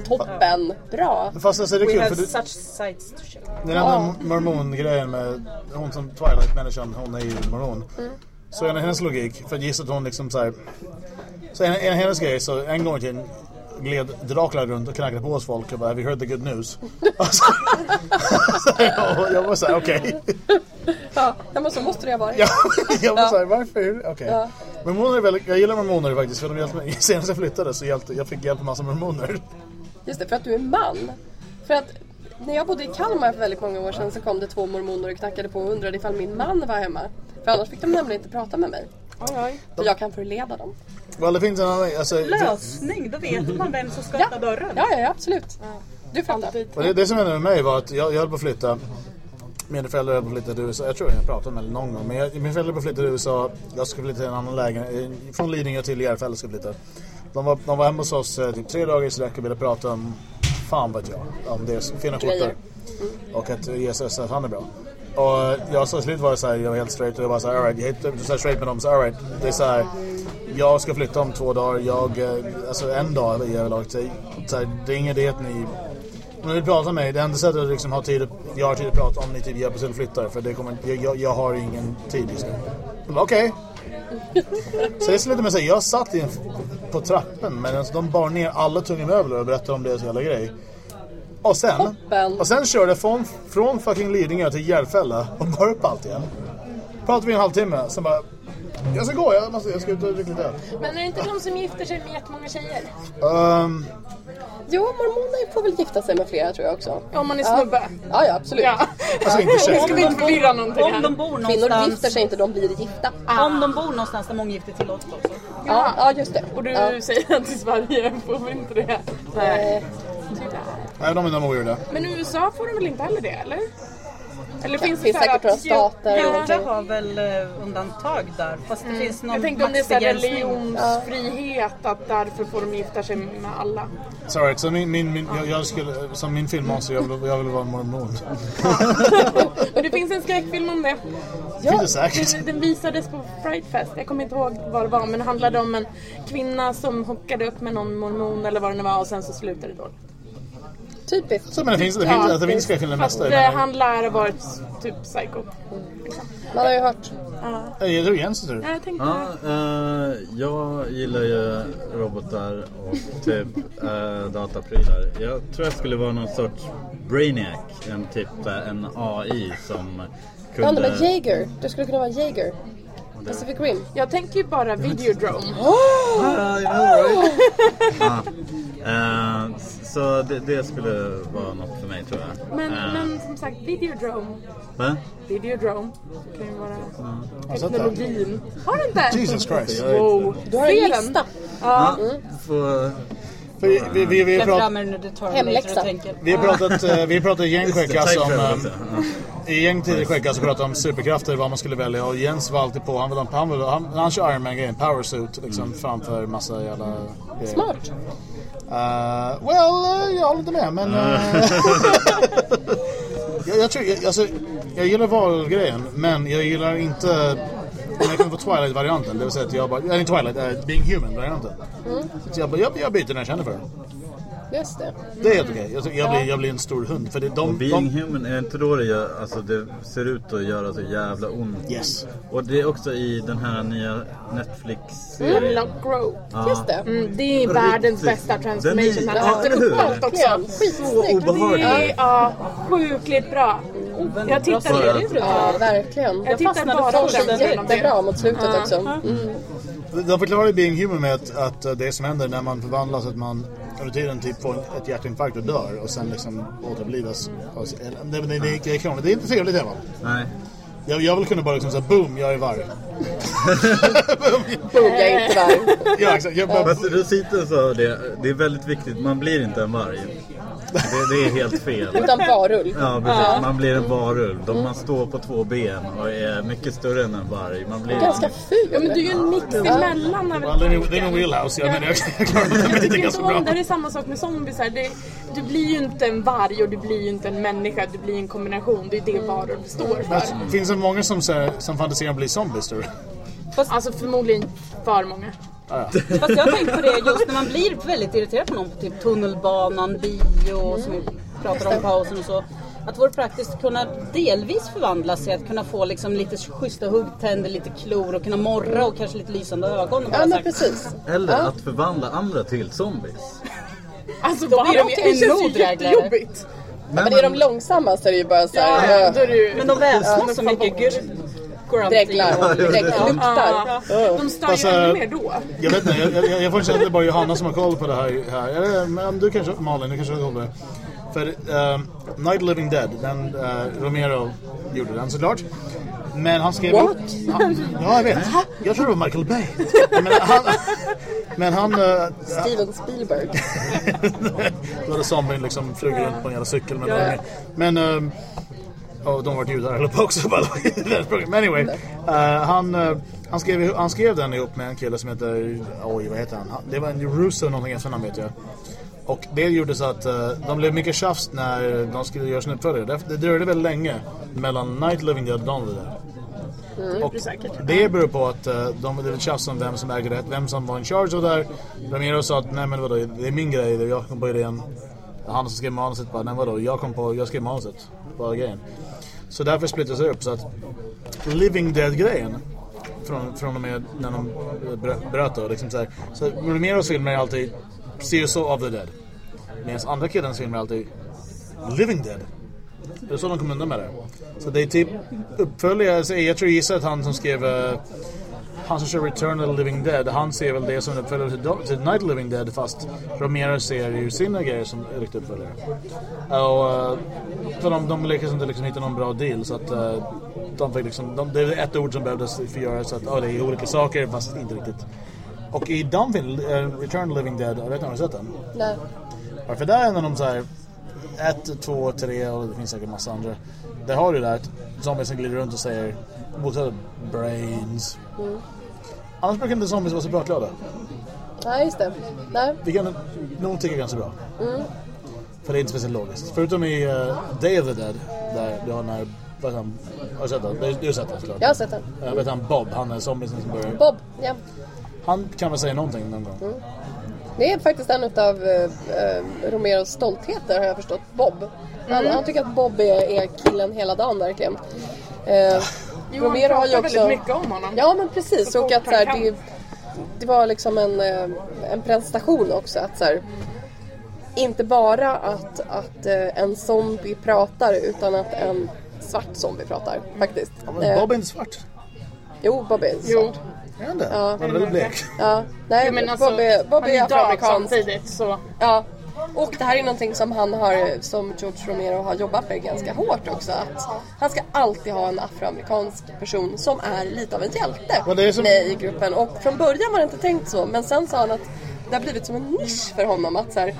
Toppen! Bra! fast alltså, det är We kul have för det, such sights to show. den enda mormon-grejen med hon som Twilight-människan, hon är ju mormon. Så en hennes logik, för att gissa att hon liksom så här. Så en, en hennes grej, så en gång tiden gled Dracula runt och knackade på hos folk och bara Have you heard the good news? *laughs* Och så, och jag var såhär okej. Ja, ja, men så måste det ha varit. Ja, *laughs* jag var såhär varför? Okej. Ja. Mormoner är väldigt, jag gillar mormoner faktiskt för de hjälpte mig. *laughs* Senast jag flyttade så hjälpte, jag fick hjälp av massa mormoner. Just det, för att du är man. För att när jag bodde i Kalmar för väldigt många år sedan så kom det två mormoner och knackade på och undrade ifall min man var hemma. För annars fick de nämligen inte prata med mig. Oj, oj. För jag kan förleda dem. Well, det finns en annan, alltså, det, Lösning, då vet man vem som ska Ja, öppna dörren. ja, ja absolut. Du fattar. Och det, det som hände med mig var att jag, jag höll på att flytta. Mina föräldrar höll på att flytta till USA. Jag tror jag pratade med dem någon gång. Men jag, mina föräldrar höll på att flytta till USA. Jag skulle flytta till en annan lägenhet. Från Lidingö till Järfälla skulle flytta. De var, de var hemma hos oss eh, typ tre dagar i sträck och ville prata om, fan vet jag, om deras fina skjortor. Grejer. Och att Jesus att han är bra. Och jag så till slut var jag såhär, jag var helt straight och jag var såhär alright, jag hittade så här straight med dem, så alright. Det är såhär, jag ska flytta om två dagar, jag, eh, alltså en dag i överlag. Så, så här, det är ingen idé att ni, om ni vill prata med mig, det enda sättet att liksom ha tid, att- jag har tid att prata om ni typ hjälper till att flytta. För det kommer, jag, jag, jag har ingen tid just nu. Okej. Okay. Okej. Så det slutade med att säga, jag satt i en, på trappen men de bar ner alla tunga möbler och berättade om deras hela grej. Och sen, Toppen. och sen körde från, från fucking Lidingö till Järfälla och bar upp allt igen. Pratade vi en halvtimme, sen bara jag ska gå, jag, måste, jag ska ut och dricka lite öl. Men är det inte de som gifter sig med jättemånga tjejer? Um, Jo, mormoner får väl gifta sig med flera tror jag också. Om man är snubbe? Ja, ja absolut. Ja. alltså inte tjej. ska vi inte förvirra någonting Om de här. bor Kvinnor någonstans, gifter sig inte, de blir gifta. om de bor någonstans där månggifte är tillåtet också. Ja, ja just det. Och du ja. säger att i Sverige får vi inte det? Nej. Nej, de är de weirda. Men i USA får de väl inte heller det, eller? Eller Det finns här säkert några stater Ja, Kanada har väl eh, undantag där. Fast det finns någon Jag tänkte om det är så religionsfrihet att därför får de gifta sig med alla. Alright, så min, min, min, jag, jag skulle, som min filmmonster, jag vill, jag vill vara mormon. *laughs* Och det finns en skräckfilm om det. Finns det säkert? Den, visades på Fest. Jag kommer inte ihåg vad det var men det handlade om en kvinna som hookade upp med någon mormon eller vad det nu var och sen så slutade det dåligt. Typiskt. Så men det finns, det finns, det finns skräckfilm det Fast mesta. eh, Jag, han lär ha varit typ psycho. Man har ju hört. Ja, jag tror Jens tror jag tänkte... Ja, eh, jag gillar ju robotar och typ uh, dataprylar. Jag tror jag skulle vara någon sorts brainiac. En typ eh, en AI som Ja, kunde... men Jaeger. Du skulle kunna vara Jaeger. Pacific Rim. Jag tänker ju bara Videodrome. You know, right? Eh, så det, det skulle vara något för mig tror jag. Men, Eh, men som sagt, Videodrome. va? Videodrome. Det kan ju vara teknologin. Har du inte? Jesus Christ. Wow. Du har en lista. Ja, får- För vi, vi, vi, vi, tänker. vi har pratat, eh, vi har pratat i gäng skäggkass om... Time eh. I gäng tidigare skäggkass så pratade om superkrafter, vad man skulle välja. Och Jens var alltid på, han vill ha han, vill, han, han kör Iron Man-grejen, power suit liksom framför massa jävla grejer. Smart. Uh, well, uh, jag håller inte med men... Uh, *laughs* *laughs* jag, jag, tror, jag, alltså, jag gillar valgrejen men jag gillar inte... Om jag kommer på Twilight-varianten, det vill säga att jag bara... Eller Twilight, uh, Being Human-varianten. Så jag, bara, jag, jag byter när jag känner för det. Just det. Det är helt okej. Jag, jag, blir, jag blir en stor hund. För det, de, Being de, human, är inte då det gör, alltså det ser ut att göra så jävla ont? Yes. Och det är också i den här nya Netflix-serien. Hemlock Grove. Just det. Mm, det är världens bästa transformation. Den är- ja, eller hur? också. Skitsnyggt. Obehagligt. Det är ja, sjukligt bra. Jag tittar bra. Ja, verkligen. Jag tittar fastnade bara på den. Jättebra mot slutet också. Mm. De förklarar i Being Human med att, att det som händer när man förvandlas att man under tiden typ får ett hjärtinfarkt och dör och sen liksom återupplivas. Det, det, det, det är krångligt. Det är inte trevligt Eva. Nej. Jag, jag vill kunna bara liksom säga boom, jag är varg. *laughs* Boom, jag är inte varg. Ja, exakt. Jag bara, Fast Rosita sa det, det är väldigt viktigt, man blir inte en varg. Det, det är helt fel. Utan varulv. Ja precis, man blir en varulv. De- Man står på två ben och är mycket större än en varg. Man blir... Ganska ful. Ja, men du är ju en mix emellan. well, det är nog wheelhouse. Jag menar, jag, klarar tycker ganska inte bra. det. Är samma sak med zombiesar. Det, du blir ju inte en varg och du blir ju inte en människa. Du blir en kombination. Det är det varulv står för. Men finns det många som, som fantiserar om att bli zombies tror du? Alltså förmodligen för många. Fast jag har tänkt på det just när man blir väldigt irriterad på någon på typ tunnelbanan, bio som vi pratade om pausen och så. Att vore praktiskt kunna delvis förvandla sig, att kunna få liksom lite schyssta huggtänder, lite klor och kunna morra och kanske lite lysande ögon. Och bara Ja, men precis. Eller att förvandla andra till zombies. Alltså Då blir de det ju ännu odrägligare. jättejobbigt. Men är de långsamma så är det ju bara så Ja, här. ju... Men de väsnas så mycket. Gud, grunty. Dreglar. Dreglar. Luktar. Ja, de stör ju ännu mer då. Jag vet inte, jag, jag, jag får känna att det är bara Johanna som har koll på det här. här. Men du kanske, Malin, du kanske har koll på det. För uh, Night Living Dead, den uh, Romero gjorde den såklart. Men han skrev... What? Han, ja, jag vet. Jag tror det var Michael Bay. Men han... Men han uh, Steven Spielberg. *laughs* Då hade zombien liksom flugit runt på en jävla cykel med en unge. Men... ehm, och de var judar allihopa också by the way. Men anyway. eh, han, eh, han, skrev, han skrev den ihop med en kille som heter... Oj, vad heter han? Han- Det var en Russo någonting efternamn vet jag. Och det gjorde så att eh, de blev mycket tjafs när de skulle göra sin uppföljare. Det, det dröjde väldigt länge mellan Night Living Dead och Dawn of the Dead. Och det beror på att eh, de var tjafs om vem som ägde rätt, vem som var in charge av det där. Ramiro sa att nej men vadå, det är min grej, jag kom på idén. Han som skrev manuset bara, nej vadå, jag kom på, jag skrev manuset. Bara grejen. Så därför splittras det upp så att Living Dead-grejen från, från och med när de eh, bröt då, liksom så här. Så Romeros filmer är alltid Serious of the Dead. Medan andra killens filmer är alltid Living Dead. Det är så de kom undan med det. Så det är typ uppföljare, jag tror jag gissar att han som skrev uh, han som kör Return of the Living Dead, han ser väl det som en uppföljare till, till Night Living Dead fast Romero ser ju sina grejer som riktigt uppföljare. Och, eh, för de, de lyckades inte liksom hitta någon bra deal så att eh, de fick liksom, de, det är ett ord som behövdes för att göra så att oh, det är olika saker fast inte riktigt. Och i den filmen, eh, Return of the Living Dead, jag vet inte om du har sett den? Nej. Ja, för där är de så här ett, två, tre och det finns säkert massa andra. Där har du det där zombiesen glider runt och säger bokstavligt brains. Annars brukar inte zombies vara så pratglada. Nej, just det. Nej. Det kan nog tycka ganska bra. För det är inte speciellt logiskt. Förutom i uh, Day of the Dead där du har den här, vad han? Har du sett den? Du du har sett den såklart. Jag har sett den. Jag vet han Bob, han är zombiesen som börjar. Bob, ja. Han kan väl säga någonting någon gång. Det är faktiskt en av uh, Romeros stoltheter har jag förstått. Bob. Han, han tycker att Bob är, är killen hela dagen verkligen. Uh, Jo, han pratar väldigt mycket om honom. Ja men precis. Så Och att så här, det, det var liksom en, eh, en prestation också. Att så här, inte bara att, att eh, en zombie pratar utan att en svart zombie pratar faktiskt. Ja, men Eh, Bob är inte svart. Jo, Bob är Jo, svart. Är han det? Ja. Han är väldigt blek. Ja, nej, men alltså, Bob är, Bob han är afroamerikansk. samtidigt så... Ja, Och det här är någonting som han har, som George Romero har jobbat med ganska hårt också. Att han ska alltid ha en afroamerikansk person som är lite av en hjälte som- med i gruppen. Och från början var det inte tänkt så, men sen sa han att det har blivit som en nisch för honom. Att så här,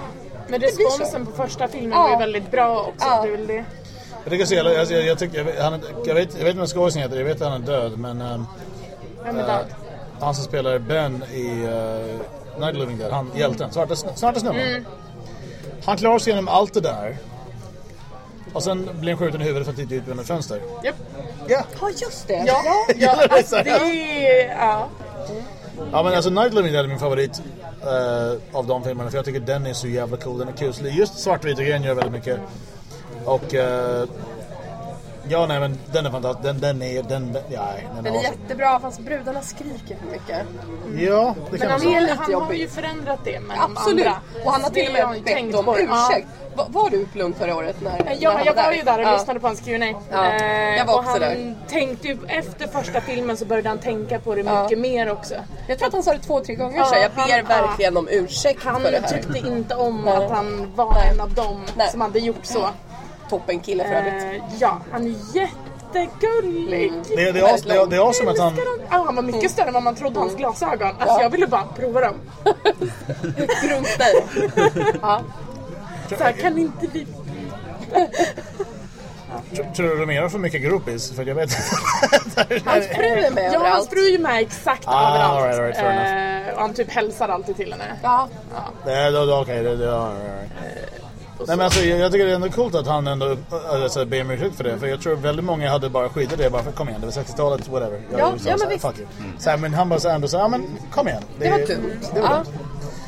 Men responsen på första filmen Ja. var ju väldigt bra också. Ja. Det är det. Jag tycker så jävla, alltså, jag, jag, tycker, jag, vet- han, jag, vet, jag inte vad skådisen heter, jag vet att han är död men ehm, Vem är död? han som spelar Ben i uh, Night Living Dead, han hjälten, svarta, svarta snubben. Mm. Han klarar sig genom allt det där. Och sen blir han skjuten i huvudet för att titta ut genom ett fönster. Japp. Ja, ja just det. Ja, Ja, ja, alltså, så det är... Ja. ja men alltså Night Living Dead är min favorit eh, av de filmerna för jag tycker den är så jävla cool, den är kuslig. Just svartvita grejen gör väldigt mycket. Och eh, ja nej men den är fantastisk, den, den är, den, den, ja, den Den är jättebra fast brudarna skriker för mycket. Ja, det Men kan man han, säga. han har ju förändrat det med de Absolut. andra. Och han har till och med bett tänkt om ursäkt. Va- Var du på Lund förra året? När, när Ja, han jag var där? ju där och Ja. lyssnade på hans Q&A. Ja, Eh, jag var och också han där. tänkte ju, efter första filmen så började han tänka på det Ja. mycket mer också. Jag tror att han sa det två, tre gånger Ja, så jag ber han- verkligen om ursäkt Han för det här. tyckte inte om Nej. att han var Nej. en av dem Nej. som hade gjort så. Toppen kille för övrigt. Eh, ja, han är jättegullig. Det, det, är as- det, är- det är awesome att han... Ja, han var mycket större än vad man trodde hans glasögon. Alltså Ja. jag ville bara prova dem. *laughs* I dem. *laughs* ja. Så här, kan inte vi... *laughs* Tror- du Romero får mycket groupies? För jag vet Hans fru är med Ja, hans fru är ju med exakt Ah, överallt. all right, all right, Eh, och han typ hälsar alltid till henne. Ja. Okej, det, det, ja. Nej men alltså jag, jag tycker det är ändå coolt att han ändå alltså, ber om ursäkt för det. För jag tror väldigt många hade bara skitit det bara för kom igen, det var 60-talet, whatever. Jag Ja, så ja, men så visst. fuck it. Så här, men han bara så här, ändå så här, ja men kom igen. Det var dumt. Det var dumt.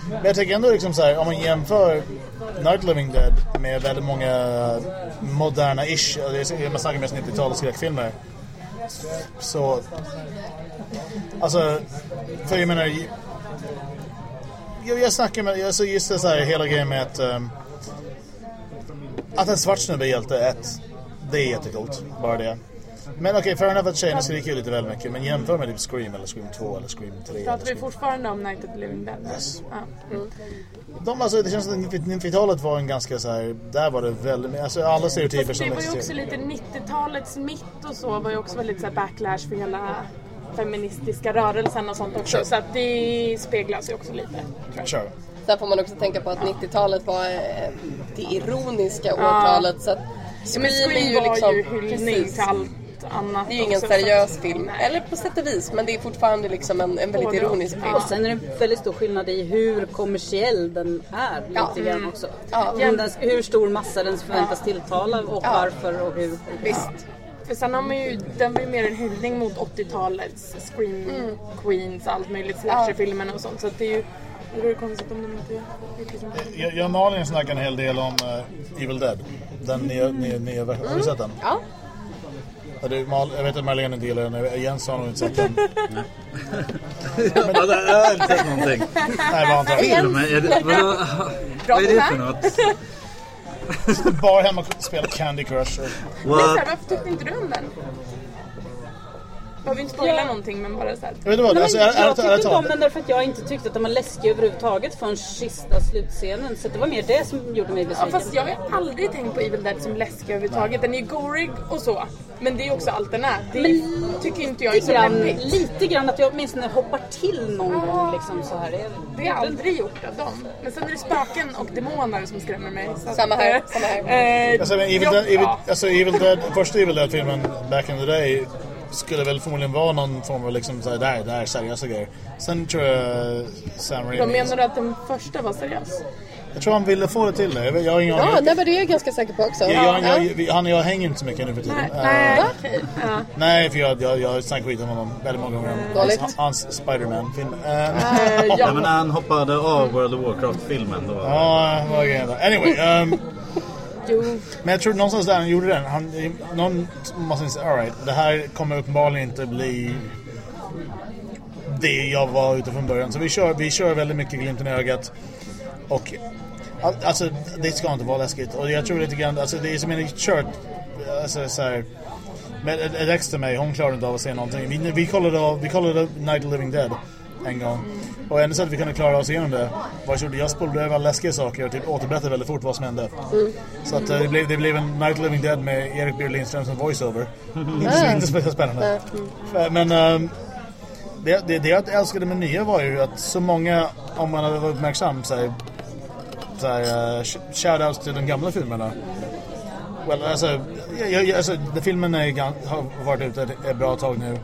Men jag tycker ändå liksom så här, om man jämför Night Living Dead med väldigt många moderna-ish, man snackar mest 90-talets skräckfilmer. Så... Alltså, för jag menar... Jag, jag snackar med, alltså just det så här, hela grejen med att... ehm, att en svart snubbe är hjälte, ett, det är jättecoolt. Bara det. Men okej, fair enough att tjejerna skriker ju lite väl mycket. Men jämför med typ Scream eller Scream 2 eller Scream 3. eller Pratar vi fortfarande om Night of the Living Dead? Yes. Ja. De, alltså, det känns som att 90-talet var en ganska så här, där var det väldigt, alltså alla stereotyper Fast som det var ju också lite 90-talets mitt och så var ju också väldigt så backlash för hela feministiska rörelsen och sånt också. Sure. Så att det speglas ju också lite. Sure. Sen får man också tänka på att 90-talet var eh, det ironiska årtalet. Så att Ja, men Scream är Scream ju var liksom... ju hyllning precis. till allt annat Det är ju ingen seriös film. Nej. Eller på sätt och vis, men det är fortfarande liksom en, en väldigt ironisk film. Och sen är det en väldigt stor skillnad i hur kommersiell den är lite Ja. Mm. grann också. Ja. Den, hur stor massa den förväntas tilltala och Ja. varför och hur. Visst. För sen har man ju, den var ju mer en hyllning mot 80-talets Scream Mm. Queens, allt möjligt, slasherfilmerna och sånt. Så att det är ju, det vore konstigt om de inte. Jag, jag och Malin snackar en hel del om eh, Evil Dead. Den nya, nya, nya versionen. Har du sett den? Ja. Ja, du, Mal, jag vet att Marlene inte gillar den. Jens har nog inte sett den. *laughs* Det- Jag har inte sett någonting. Nej, vad antar jag. Vad är det för något? Bara hemma och spela Candy Crush. varför tyckte inte du om den? Behöver inte spoila Ja. någonting men bara såhär. Jag vet inte alltså, är, är, jag är, tyckte är, inte är, om den därför att jag inte tyckte att de var läskiga överhuvudtaget förrän sista slutscenen. Så det var mer det som gjorde mig Ja, besviken. fast jag har ju aldrig tänkt på Evil Dead som läskig överhuvudtaget. Den är ju gorig och så. Men det är också allt den är. Det Men tycker inte jag är så lite grann, lämpligt. lite grann att jag åtminstone hoppar till någon gång liksom så här. Det, Det har jag aldrig gjort av dem. Men sen är det spöken och demoner som skrämmer mig. Samma här, eh, samma här. Eh, Alltså, Evil, ja, Dead, Evil, ja. alltså Evil Dead, första Evil Dead-filmen back in the day skulle väl förmodligen vara någon form av liksom såhär, där, där, seriösa grejer. Sen tror jag Sam Vad Raimi... menar du att den första var seriös? Jag tror han ville få det till det. Jag, har ingen. Ja, nej, men det är jag ganska säker på också. Jag, jag, Ja. jag, han och jag hänger inte så mycket nu för tiden. Nej, Eh, nej. Ja. nej, för jag, jag, jag har snackat skit om honom väldigt många gånger. Dåligt. Hans, hans Spiderman-film. Eh, Ja, ja. men han hoppade av World of Warcraft-filmen då... Ja, vad grejen? Anyway. ehm, Jo. men jag tror någonstans där han gjorde den. Han, någon måste säga, alright, det här kommer uppenbarligen inte bli det jag var ute från början. Så vi kör, vi kör väldigt mycket glimten i ögat. Och alltså, det ska inte vara läskigt. Och jag tror lite grann, alltså det är som en kört, alltså så här. Men eh, ett ex till mig, hon klarade inte av att se någonting. Vi, vi, kollade, av, vi kollade Night of Living Dead en gång. Och enda sättet vi kunde klara oss igenom det var att jag spolade över alla läskiga saker och typ återberättade väldigt fort vad som hände. Så att eh, det blev, det blev en Night Living Dead med Erik B. Lindström som voiceover. inte, så- inte speciellt spännande. Men ehm, det, det, det jag älskade med nya var ju att så många, om man hade varit uppmärksam, så här, så här, uh, shoutouts till de gamla filmerna. Well, alltså, jag, jag, alltså, filmen är, har varit ute ett bra tag nu.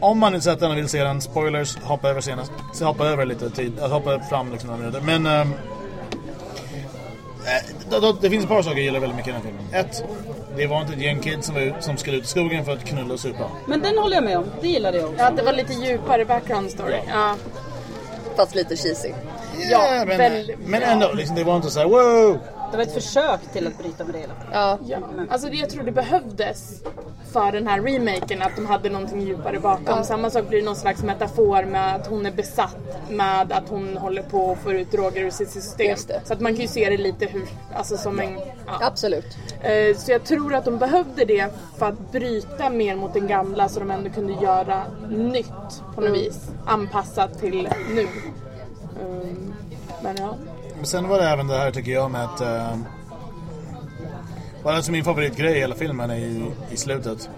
Om man inte sett den och vill se den, spoilers, hoppa över senast. Så hoppa över lite tid, hoppa fram liksom några minuter. Men ehm, eh, då, då, det finns ett par saker jag gillar väldigt mycket i den här filmen. Ett, det var inte ett gäng kids som, var ut, som skulle ut i skogen för att knulla och supa. Men den håller jag med om. Det gillade jag också. Ja, det var lite djupare background story. Ja. Fast lite cheesy. Ja, men, väldigt- men ändå, liksom, det var inte så här wow! Det var ett försök till att bryta med det hela. Ja. Ja, alltså det, jag tror det behövdes för den här remaken att de hade någonting djupare bakom. Samma sak blir det någon slags metafor med att hon är besatt med att hon håller på att få ut droger ur sitt system. Så att man kan ju se det lite hur, alltså som en... Ja. Absolut. Eh, Så jag tror att de behövde det för att bryta mer mot den gamla så de ändå kunde göra nytt på något vis. Anpassat till nu. Um, Men ja. Men sen var det även det här tycker jag med att... Uh, alltså min favoritgrej i hela filmen är i, i slutet.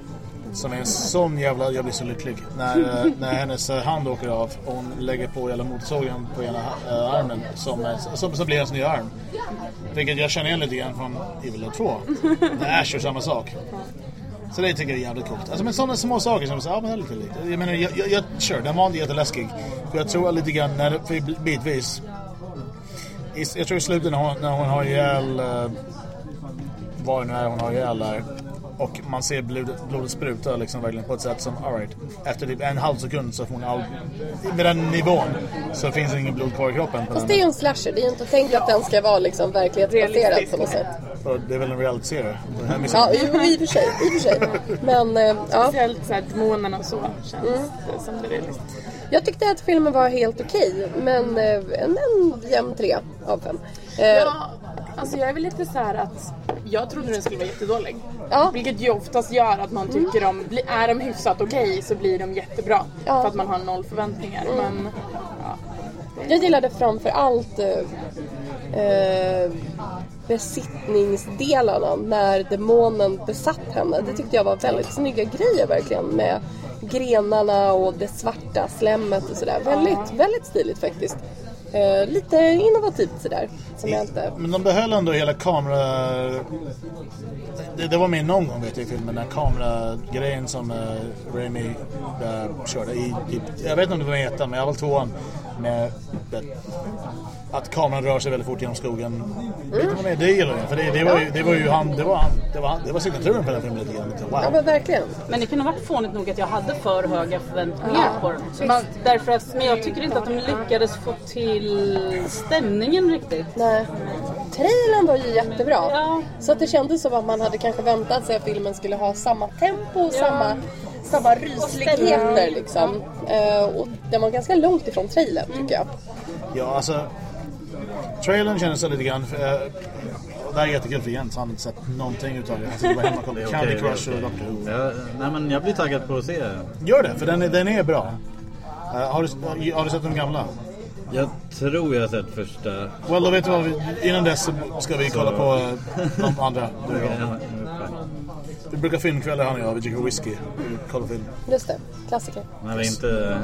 Som är en sån jävla... Jag blir så lycklig. När, eh, när hennes hand åker av och hon lägger på hela motorsågen på ena eh, armen. Som, eh, som, som blir hennes nya arm. Vilket jag känner igen lite grann från Evil Dead 2. När Ash gör samma sak. Så det tycker jag är jävligt coolt. Alltså men sådana små saker som så, ja men det är lite likt. Jag menar, jag, jag, jag, sure, den var inte jätteläskig. För jag tror lite grann, när det, för bitvis. I, jag tror i slutet när hon, när hon har ihjäl, uh, vad det nu är hon har ihjäl där. Och man ser blodet, blodet spruta liksom verkligen på ett sätt som, alright. Efter typ en halv sekund så får hon all, med den nivån så finns det ingen blod kvar i kroppen. På Fast den. det är ju en slasher. Det är ju inte tänkt att den ska vara liksom verklighetsbaserad på något sätt. Det är väl en realityserie. Ja, i, i och för sig. I och för sig. Men eh, ja, Speciellt så här, demonerna och så känns det som det är realistiskt. jag tyckte att filmen var helt okej. Men eh, en, en jämn tre av fem. Eh, Ja, alltså jag är väl lite så att jag trodde den skulle vara jättedålig. Ja. Vilket ju oftast gör att man tycker om, är de hyfsat okej så blir de jättebra. Ja. För att man har noll förväntningar. Men ja, Jag gillade framför allt eh, eh, besittningsdelarna när demonen besatt henne. Det tyckte jag var väldigt snygga grejer verkligen med grenarna och det svarta slemmet och sådär. Väldigt, väldigt stiligt faktiskt. Eh, lite innovativt sådär. Som jag inte... Men de behöll ändå hela kamera... Det, det var med någon gång vet jag i filmen, den kameragrejen som Raimi uh, körde i, i... Jag vet inte om det var i ettan, men alla fall tvåan. Med, det, att kameran rör sig väldigt fort genom skogen. Vet du vad det är? Det gillar jag. För det, det, var ju, det var ju han... Det var, han, det var, han, det var signaturen på den filmen lite grann. Ja Wow. men verkligen. Men det kunde varit fånigt nog att jag hade för höga förväntningar på den. Man, därför att, men jag tycker inte att de lyckades få till stämningen riktigt. Nej. Trailern var ju jättebra. Ja. Så att det kändes som att man hade kanske väntat sig att filmen skulle ha samma tempo och samma, samma rysligheter liksom. Eh, och den var ganska långt ifrån trailern tycker jag. Ja, alltså... Trailern kändes så lite grann... För, eh, och det här är jättekul för Jens, han har inte sett någonting utav det. Han sitter bara hemma och kollar *laughs* på Candy Crush och okej. Doctor Who. Ja, nej men jag blir taggad på att se. Gör det, för den är, den är bra. Eh, har, du, har du sett de gamla? Jag tror jag har sett första. Well, då vet du vad vi, innan dess så ska vi kolla på eh, de andra. Du och jag. Ja, Vi brukar filmkvällar han och jag, vi dricker whisky. Kollar film. Just det, klassiker. När vi inte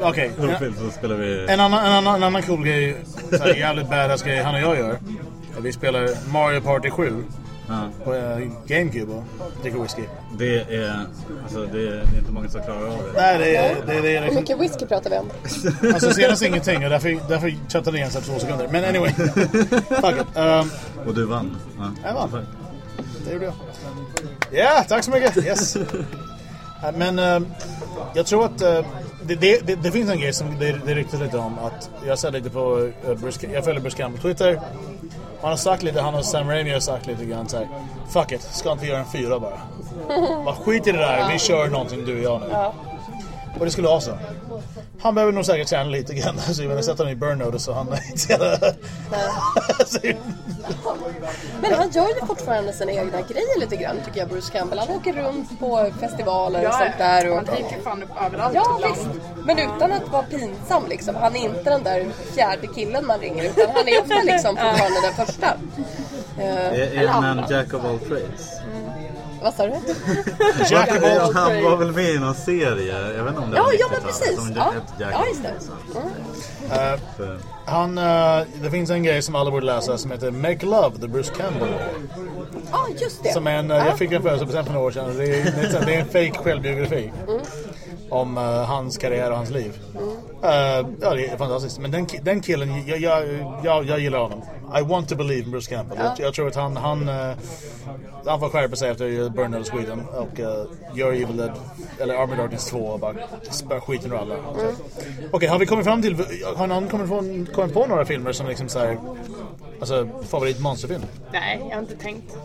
Okej, film så spelar vi... en, annan, en, annan, en annan cool grej, så här, jävligt badass grej han och jag gör. är Vi spelar Mario Party 7 Ja, på eh, GameCube och dricker whisky. det är... Alltså det är, det är inte många som klarar av det. Nej, det är, det är, det är Hur liksom, mycket whisky pratar vi om? *laughs* Alltså senast ingenting och därför, därför chattade jag igen så här två sekunder. Men anyway. *laughs* Fuck it. Um, Och du vann. Ja. Jag vann. Det gjorde jag. Ja, tack så mycket. Yes. Eh, Men eh, jag tror att eh, det, det, det, finns en grej som det, det ryktas lite om. Att jag ser lite på uh, Bruce, jag följer Bruce Campbell på Twitter. Han har sagt lite, han och Sam Raimi har sagt lite grann så här. Fuck it, ska inte göra en fyra bara? Bara skit i det där, vi kör någonting du och jag nu. Och det skulle vara så. Han behöver nog säkert träna lite grann. *laughs* Så jag sätta honom i burnout så han är inte *laughs* Men han gör ju fortfarande sina egna grejer lite grann tycker jag, Bruce Campbell. Han åker runt på festivaler och sånt där. Och... Han dyker fan upp överallt Ja ibland. visst, men utan att vara pinsam liksom. Han är inte den där fjärde killen man ringer utan han är ofta liksom *laughs* fortfarande den första. Eh, Är, är han en jack of all trades? Vad sa du? Jack Ja, han var väl med i någon serie? Jag vet inte om det Ja, var ja men 90-talet, precis. Som Ja, Jack ja just det. trades. Mm. Så- Han, eh, det finns en grej som alla borde läsa som heter Make Love, The Bruce Campbell. Ja, just det. Som är en, eh, jag fick en födelsedagspresent för några år sedan. Det är, det är, det är en fake självbiografi. Om eh, hans karriär och hans liv. Eh, ja, det är fantastiskt. Men den, den killen, jag, jag, jag, jag gillar honom. I want to believe in Bruce Campbell. Jag, jag tror att han, han, eh, han får skärpa sig efter Burn of Sweden och uh, gör Evil Dead, eller Army Darkness 2 och bara spöar skiten ur alla. Okej, har vi kommit fram till, har någon kommit på, kommit på några filmer som liksom såhär, alltså favoritmonsterfilm? Nej, jag har inte tänkt.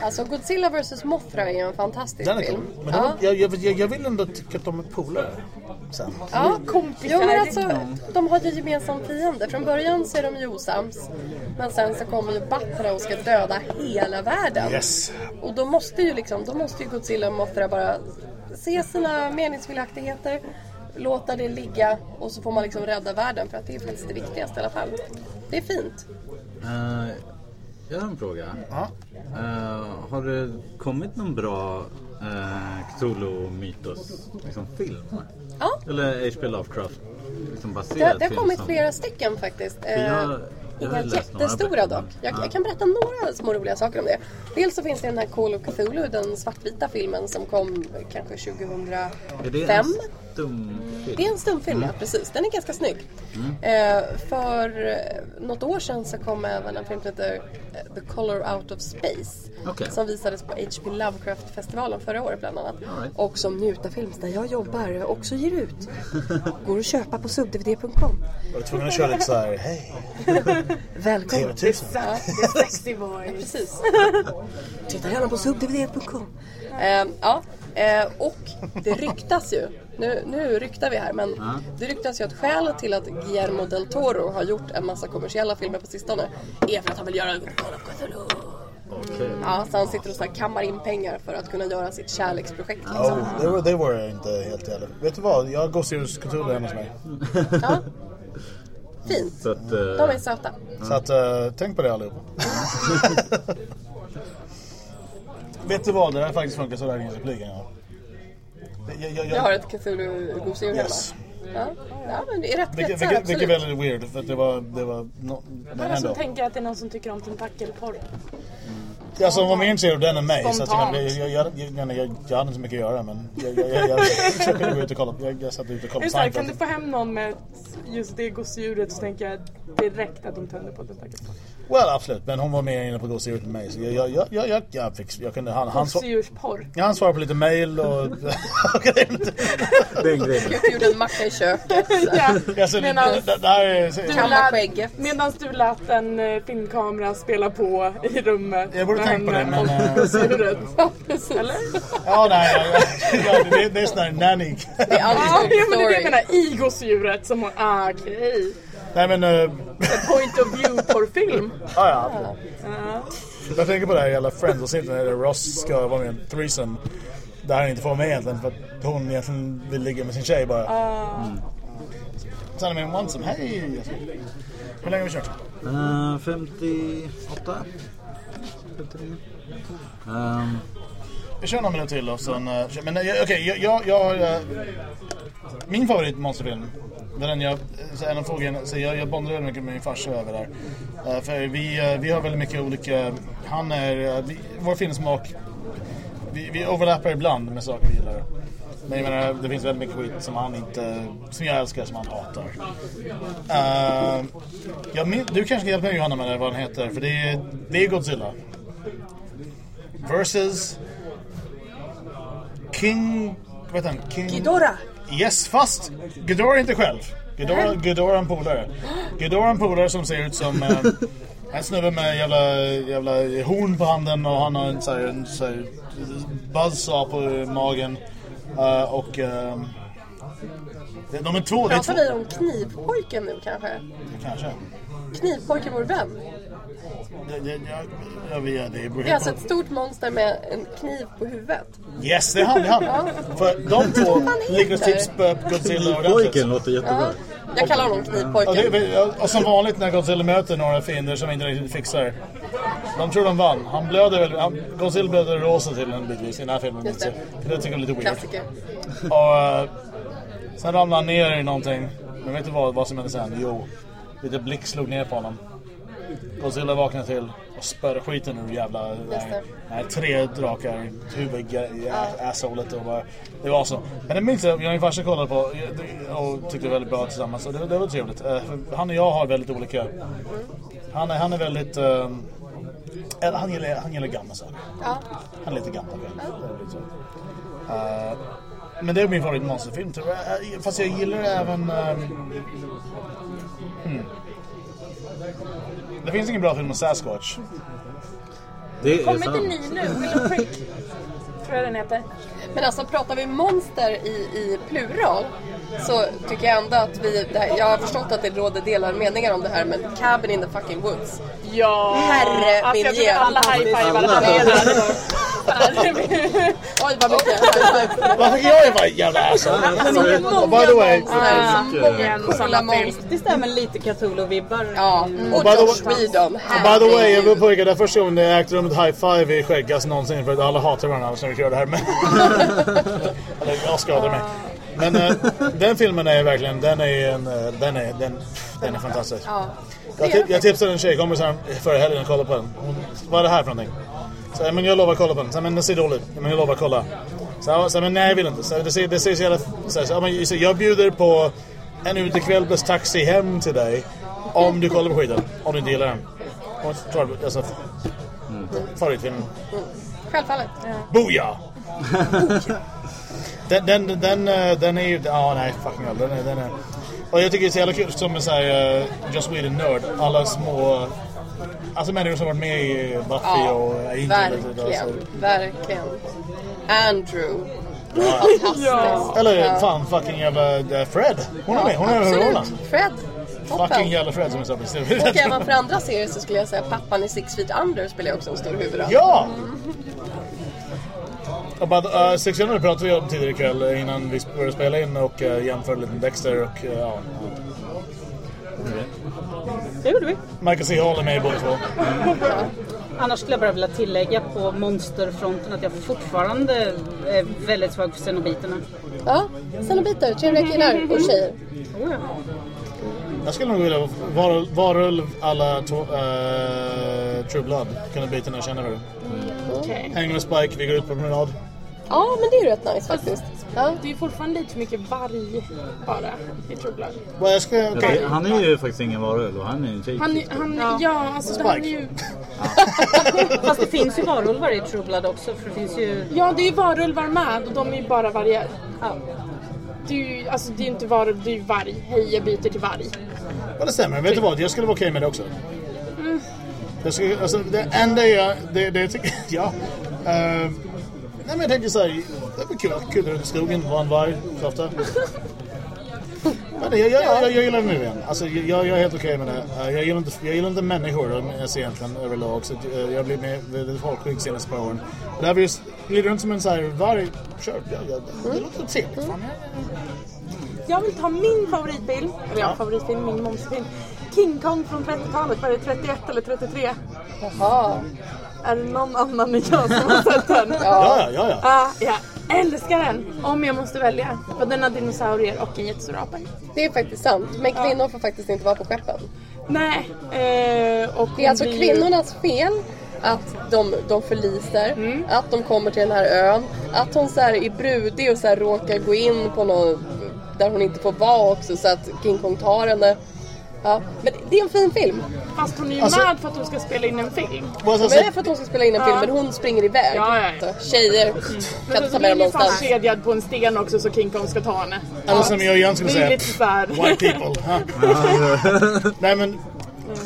Alltså Godzilla vs Mothra är ju en fantastisk Den är film. cool. Men ja. de, jag, jag, jag, jag vill ändå tycka att de är polare sen. Ja, kompisar. Jo men alltså, de har ju gemensam fiende. Från början så är de ju osams. Men sen så kommer ju Batra och ska döda hela världen. Yes. Och då måste ju liksom, då måste ju Godzilla och Mothra bara se sina meningsskiljaktigheter, låta det ligga och så får man liksom rädda världen för att det är faktiskt det viktigaste i alla fall. Det är fint. Eh, jag har en fråga. Ja. Eh, har det kommit någon bra uh, Cthulhu-mytos liksom, film? Ja. Eller H.P. Lovecraft liksom Det, baserad det har film kommit som- flera stycken faktiskt. jag- har Inga jättestora dock. Jag, ja. jag kan berätta några små roliga saker om det. Dels så finns det den här Call of Cthulhu, den svartvita filmen som kom kanske 2005. Är det en stumfilm? Det är en stumfilm, Mm. ja precis. Den är ganska snygg. Eh, för eh, något år sedan så kom även en film som heter eh, The Color Out of Space. Okej. Som visades på H.P. Lovecraft-festivalen förra året bland annat. Right. Och som Njuta Films, där jag jobbar, också ger ut. Går att köpa på subdvd.com. Var tvungen att köra lite såhär, hej, *laughs* Välkommen! TV1000. Ja, Sexy boy. precis. *laughs* Titta gärna på subdvd.com. Eh, ja, eh, och det ryktas ju, nu, nu ryktar vi här, men det ryktas ju att skälet till att Guillermo del Toro har gjort en massa kommersiella filmer på sistone är för att han vill göra Call of Cthulhu. Okej. Ja, så han sitter och så här kammar in pengar för att kunna göra sitt kärleksprojekt. Liksom. Oh, det, var, det var jag inte helt heller. Vet du vad? Jag har Gossirius Cthulhu hemma hos mig. Ja. Fint. *laughs* Så att, eh, De är söta. Så att, eh, tänk på det allihopa. *laughs* *laughs* Vet du vad? Det här faktiskt funkar sådär i repliken. Ja. Jag, jag, Jag har ett Cthulhu-gosedjur Yes. hemma. Ja. ja, men det är rätt Vilket, kretsar, vilket, vilket är väldigt weird för att det var, det var no, men Alla som tänker att det är någon som tycker om tentakelporr. Alltså hon var mer intresserad av den än mig så att jag, jag, jag, jag, jag, jag, jag hade inte så mycket att göra men jag, jag, jag, jag, jag kunde gå ut och kolla. Jag, jag satt ute och Är kollade så här, kan du få hem någon med just det gosedjuret så tänker jag direkt att de tänder på tentakelporr. Well absolut, men hon var mer inne på gosedjuret än mig så jag, jag, jag, jag, jag, jag, fick, jag kunde, han, han, svar, Gosedjursporr. ja, han svarade på lite mail och... Okej, det är inte- Det är en grej. Jag gjorde en macka i köket. *laughs* Ja. alltså, Medan det, det här är... medan du lät en eh, filmkamera spela på i rummet. Jag borde med tänkt på det, men, eh. Ja, precis. Eller? Ja, nej, ja, ja, det, det är sån här nanny. Det är Ja, alltid ja, men det är det jag menar. I gosedjuret som hon... Ah, okej. Nej men, uh, Point of view porrfilm. *laughs* ja, ja. Ja. Jag tänker på det här jävla Friends-avsnittet när Ross ska vara med i en threesome. Där han inte får med egentligen för att hon egentligen vill ligga med sin tjej bara. Mm. Sen är det med en one-some. Hej! Hur länge har vi kört? Eh, 58? 59? Um, Vi kör några minuter till och sen... eh, men eh, okej, jag, jag, jag har min favorit monsterfilm. Den jag... Så en av frågorna, så jag, jag bondar väldigt mycket med min farsa över där. Uh, eh, för vi, uh, vi har väldigt mycket olika... Han är... Eh, vi, vår filmsmak... Vi, vi överlappar ibland med saker vi gillar. Men jag menar, det finns väldigt mycket skit som han inte... Som jag älskar, som han hatar. Uh, jag min, du kanske kan hjälpa mig Johanna med det, vad han heter. För det är, det är Godzilla. Versus... King... Vad heter han? King... Ghidorah. Yes, fast Ghidorah är inte själv. Ghidorah, Ghidorah är en polare. Ghidorah är en polare som ser ut som eh, en snubbe med jävla, jävla horn på handen och han har en, så här, en så här, buzzsaw på magen. Eh, och... Uh, De är två, det är två. Pratar vi om knivpojken nu kanske? Kanske. Knivpojken vår vän. Det, det, jag, jag vet, det är Det är alltså ett stort monster med en kniv på huvudet. Yes, det är han, det är han. För de två lyckades typ spöa upp Godzilla ordentligt. Pojken låter jättebra. Jag kallar honom Och, knivpojken. det, och som vanligt när Godzilla möter några fiender som inte riktigt fixar. De tror de vann. Han blöder väl, han, Godzilla blöder rosa till en bitvis i den här filmen. Just det. Det tycker jag är lite weird. Klassiker. Och eh, sen ramlade han ner i någonting. Men vet du vad, vad som hände sen? Jo, lite blick slog ner på honom. Godzilla vaknade till och spöade skiten ur jävla... Nej, nej, tre drakar i huvudet i assholet och bara... Det var så. Men det minns jag, jag och min farsa kollade på och tyckte det var väldigt bra tillsammans. Och det, det var trevligt. Eh, Han och jag har väldigt olika... Han är, han är väldigt... eller han gillar, han gillar gamla saker. Ja. Han är lite gammal. Eh, men det är min favoritmonsterfilm tror jag. Fast jag gillar även... ehm, hmm. Det finns ingen bra film om Sasquatch. Det är Kom inte ny nu, Willow Creek. Tror jag den heter. Men alltså pratar vi monster i, i plural så tycker jag ändå att vi, det här, jag har förstått att det råder delade meningar om det här men Cabin in the fucking woods. Ja! Herre alltså, min jag tror alla high-fivade Alla. Oj vad mycket high five. Jag är bara jävla asshole? By the way, Många Det stämmer lite Cthulhu-vibbar. Ja, och Josh way- Whedon. by the way, jag vill påpeka det är första gången det ägde rum ett high five i skäggas någonsin för att alla hatar varandra när vi kör det här med. Eller jag skadar mig. Men eh, den filmen är verkligen, den är en, eh, den är, den, den är fantastisk. Ja. Jag, tip, jag tipsade en tjejkompis förra helgen att kolla på den. Hon, vad är det här för någonting? Så, men jag lovar att kolla på den. Så, men den ser dålig ut. Men jag lovar att kolla. Så, jag, så, men nej jag vill inte. Så, det, ser, det ser så jävla... Så, så, ja, men, så, jag bjuder på en utekväll plus taxi hem till dig. Om du kollar på skiten. Om du inte gillar den. Och, alltså, favoritfilm. Självfallet. Booyah! *laughs* den, den, den, eh, den är ju... Ja, nej, fucking hell. Den är, den är, och jag tycker det är så jävla kul som en sån här uh, Just Whedon-nörd. Alla små... Alltså människor som varit med i Buffy Ja, och Angel. och- verkligen. Verkligen. Andrew. Eller Ja. fan fucking jävla eh, Fred. Hon är med. Hon är med i rollen. Absolut. Fred. Toppen. Fucking jävla Fred som är så precis. Och även för andra serier så skulle jag säga pappan i Six Feet Under spelar också en stor huvudroll. Ja! Och bara, uh, Six Under pratade vi om tidigare ikväll eh, innan vi började spela in och uh, jämförde lite med Dexter och uh, ja. Det gjorde vi. Michael C. Hall är med i båda två. *laughs* Annars skulle jag bara vilja tillägga på monsterfronten att jag fortfarande är väldigt svag för cenobiterna. Ja, Cenobiter, trevliga killar och tjejer. Oh, ja. Jag skulle nog vilja var, varulv alla uh, True Blood. Kunna byta när jag känner för det. Okej. Hänger med Spike, vi går ut på promenad. Ja, men det är ju rätt nice faktiskt. Ja. Det är ju fortfarande lite för mycket varg bara i True Blood. Well, jag ska, okej. Han är ju faktiskt ingen varulv och han är en tjej. Han, han, ja. alltså det här är ju... *laughs* Fast det finns ju varulvar i True Blood också. För det finns ju... Ja, det är ju varulvar med och de är ju bara vargar. Ja. Det är ju alltså, det är inte varulv, det är ju varg. Hej, jag byter till varg. Ja, det stämmer. Vet du vad? Jag skulle vara okej med det också. Jag skulle, alltså, det enda jag... Det, det jag tycker... *laughs* Ja. Uh, nej, men jag tänker så här. Det var kul. Kul ut i skogen. Var en varg. Så ofta. *laughs* Men jag, jag, jag, jag gillar igen. Alltså, jag, jag är helt okej med det. Eh, jag, gillar inte, jag gillar inte människor alltså, egentligen överlag. Så eh, jag blir med väldigt folkskygg senaste par åren. Det här just... Glider runt som en så här varg. Kör. Ja, ja, det låter trevligt. Fan. Jag vill ta min favoritfilm, eller Ja. favoritfilm, min momsfilm. King Kong från 30-talet, var det 31 eller 33? Jaha. Är det någon annan än jag som har sett den? *laughs* Ja, ja, ja. ja. Ja, jag älskar den! Om jag måste välja. För den har dinosaurier och en jättestor apa. Det är faktiskt sant. Men kvinnor får faktiskt inte vara på skeppen. Nej, eh, och Det är alltså blir kvinnornas fel att de, de förliser, att de kommer till den här ön, att hon så här är brudig och så här råkar gå in på något där hon inte får vara också så att King Kong tar henne. Ja, men det är en fin film. Fast hon är ju Alltså- med för att hon ska spela in en film. Vad Men jag det är för att hon ska spela in en film, men hon springer iväg. Ja, ja, ja. Så, tjejer kan Men inte ta med blir dem hon någonstans. fastkedjad på en sten också så King Kong ska ta henne. Eller som jag igen skulle säga. White people. *laughs* ha. Nej men,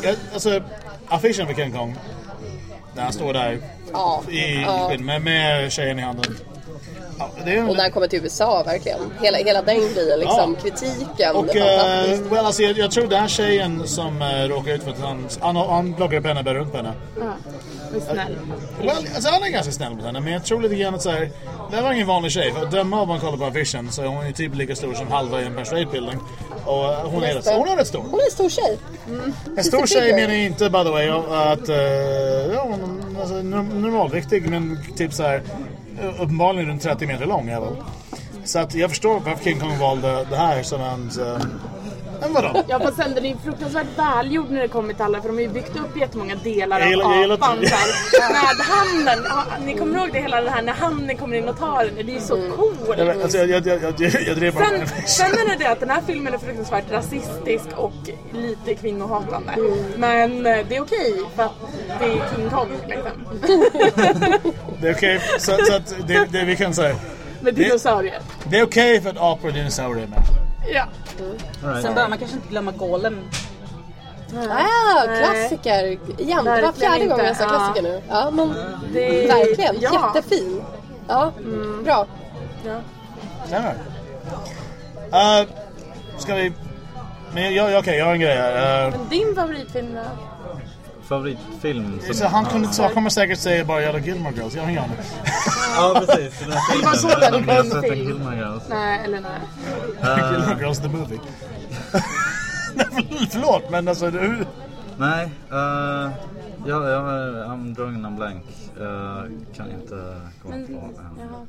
jag, alltså affischen för King Kong. När han står där Ja, i ja. skinn med, med tjejen i handen. Och när han kommer till USA verkligen. Hela, hela den grejen liksom. Ja. Kritiken. Och eh, fantastiskt. well, alltså, jag, jag tror den här tjejen som uh, råkar ut för att han, han, han plockar upp henne och bär runt på henne. Ja. Snäll. Well, alltså, han är ganska snäll mot henne men jag tror lite grann att så här, det var ingen vanlig tjej. För att döma av vad man kollar på Vision så är hon ju typ lika stor som halva i en straight building. Och eh, hon är, rätt, hon är rätt stor. Hon är en stor tjej. En stor tjej menar jag inte by the way att uh, ja, hon är alltså, norm- normalviktig men typ så här eh, uppenbarligen runt 30 meter lång är väl. Så att jag förstår varför King Kong valde det här som hans... Eh, men vadå? Ja fast sen den är ju fruktansvärt välgjord när det kommer till alla för de har ju byggt upp jättemånga delar av jag gillar- apan så här, med handen. Ja, ni kommer ihåg det hela det här när handen kommer in och tar den? Det är ju så coolt. Jag, vet, alltså, jag, jag, jag, jag, jag drev bara Sen, sen är det det att den här filmen är fruktansvärt rasistisk och lite kvinnohatande. Men eh, det är okej för att det är King Kong liksom. Det är okej, så, så att det, det vi kan säga. Med dinosaurier. Det är okej för att apor och dinosaurier är med. Ja. Right. Sen bör man kanske inte glömma Golem. Ah, klassiker. Igen, det var fjärde gången jag sa klassiker nu. Ja, men Det, verkligen. Ja. Jättefin. Ja, bra. ja. Stämmer. Uh, ska vi... Men jag, jag, okej, jag har en grej här. Uh, Men din favoritfilm då? Favoritfilm? så han kunde, så, kommer säkert säga bara jävla Gilmore Girls, jag har ingen aning. Ja precis, den här *laughs* filmen. så den har sett film. en Gilmore Girls. Nej, eller nej. *laughs* Gilmore Girls the movie. Nej, *laughs* Förlåt, men alltså hur... Nej, uh, jag, jag, I'm drawing a blank. Uh, kan inte komma på en.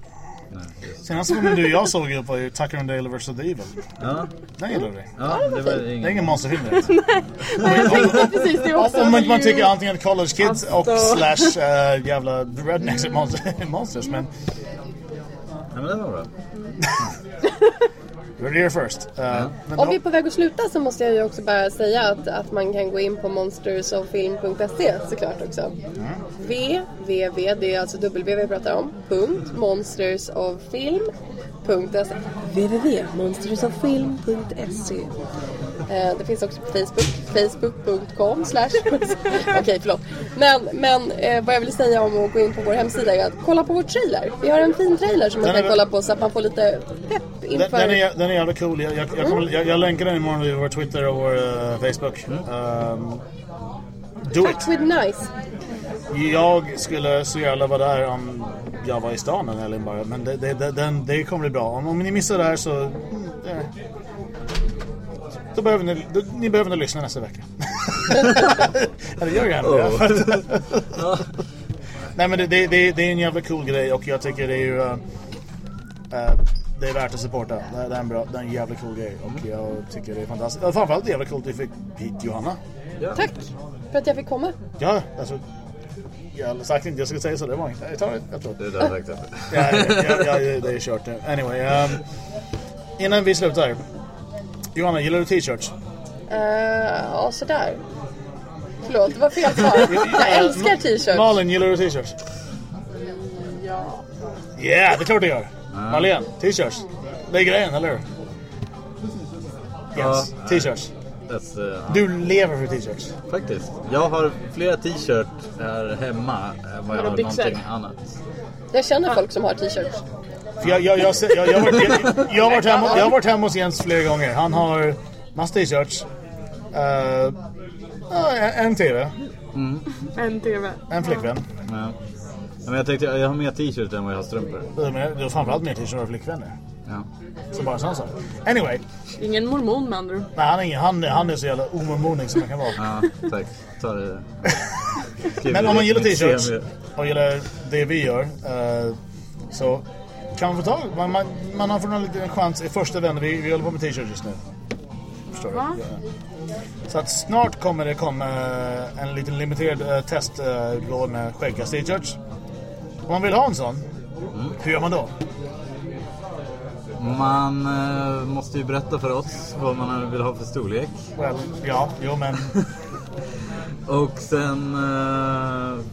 Nej. Senaste gången du och jag såg upp var ju Tucker and Dale vs. The Evil. Ja, Den gillade vi. ja, det var Det är ingen... ingen monsterfilm direkt. *laughs* Precis, det också Om man, tycker antingen College Kids och Alltså. slash uh, jävla Rednecks är monster, *laughs* monsters, men Nej men det var bra. *laughs* you're here first. Uh, men Om då- vi är på väg att sluta så måste jag ju också bara säga att, att man kan gå in på monstersoffilm.se såklart också. V, V, V, det är alltså W vi pratar om. Punkt, monstersoffilm.se www.monstersoffilm.se Eh, Det finns också på Facebook, facebook.com slash *laughs* Okej, förlåt. Men, men eh, vad jag vill säga om att gå in på vår hemsida är att kolla på vår trailer. Vi har en fin trailer som man Den kan kolla på så att man får lite pepp inför... den, är, den är jävla cool. Jag, jag, jag, kommer, jag, jag länkar den imorgon i vår Twitter och vår uh, Facebook. Um, do Touch it! with nice. Jag skulle så gärna vara där om jag var i stan helg bara. Men det, det, det, den, det kommer bli bra. Om, om ni missar det här så... Eh, då behöver ni, då, ni behöver nog lyssna nästa vecka. *laughs* Eller gör gärna det. *laughs* Nej men det, det, det, det är en jävla cool grej och jag tycker det är ju... eh, eh, det är värt att supporta. Det, det, är en bra, det är en jävla cool grej och jag tycker det är fantastiskt. Framförallt jävla coolt att vi fick hit Johanna. Tack för att jag fick komma. Ja, alltså... Jag har sagt inte jag skulle säga så. Det var inte. Jag tar det. Jag tror Det är där sagt. ja, ja, ja, det är kört nu. Anyway. Um, innan vi slutar. Johanna, gillar du t-shirts? Uh, ja, sådär. Förlåt, det var fel svar. *laughs* Jag älskar t-shirts. Malin, gillar du t-shirts? Ja. Yeah, det är klart du gör. Malin, t-shirts. Det är grejen, eller hur? Yes, Ja. t-shirts. That's, uh, Du lever för t-shirts. Faktiskt. Jag har flera t-shirt här hemma än vad jag Har någonting annat. Jag känner folk som har t-shirts. För jag, jag, jag, jag, jag, jag, har varit, jag, jag, har varit hemma, jag har varit hemma hos Jens flera gånger. Han har massa t-shirts. Uh, en, TV, En TV. en flickvän. Ja. Men jag tänkte, jag har mer t-shirt än vad jag har strumpor. Du har- framförallt mer t-shirts än flickvänner. Ja. Så bara en sån sak. Anyway. Ingen mormon med andra. Nej, han är, ingen, han, är- han är så jävla omormonig som man kan vara. Ja, tack. Ta det. *laughs* Men om man gillar t-shirts och gillar det vi gör eh, så kan man få tag man, man, man har fått en liten chans i första vändan. Vi, vi håller på med t-shirts just nu. Förstår du? Va? Ja. Så att snart kommer det komma en liten limiterad uh, testutgåva med skäggkast t-shirts. Om man vill ha en sån, hur gör man då? Man eh, måste ju berätta för oss vad man vill ha för storlek. Well, ja, jo men *laughs* Och sen eh,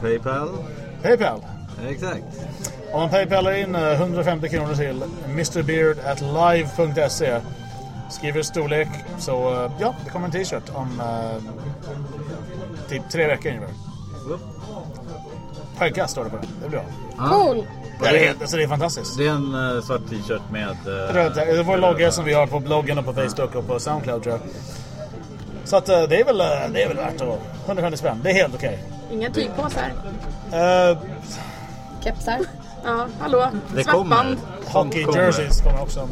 Paypal. Paypal. Exakt. Om man paypalar in eh, 150 kronor till mrbeard at live.se Skriver storlek så eh, ja, det kommer en t-shirt om eh, typ tre veckor ungefär. Skäggkast står det på den. Det blir bra. Ja. Det är, helt, alltså det är fantastiskt. Det är en eh, svart t-shirt med... eh, Röd, det är vår logga som vi har på bloggen och på Facebook och på Soundcloud tror jag. Så att eh, det är väl, eh, det är väl värt att... 150 spänn, det är helt okej. Inga tygpåsar. Eh, Kepsar. Ja, hallå. Det kommer. Svettband. hockey kommer. jerseys kommer också.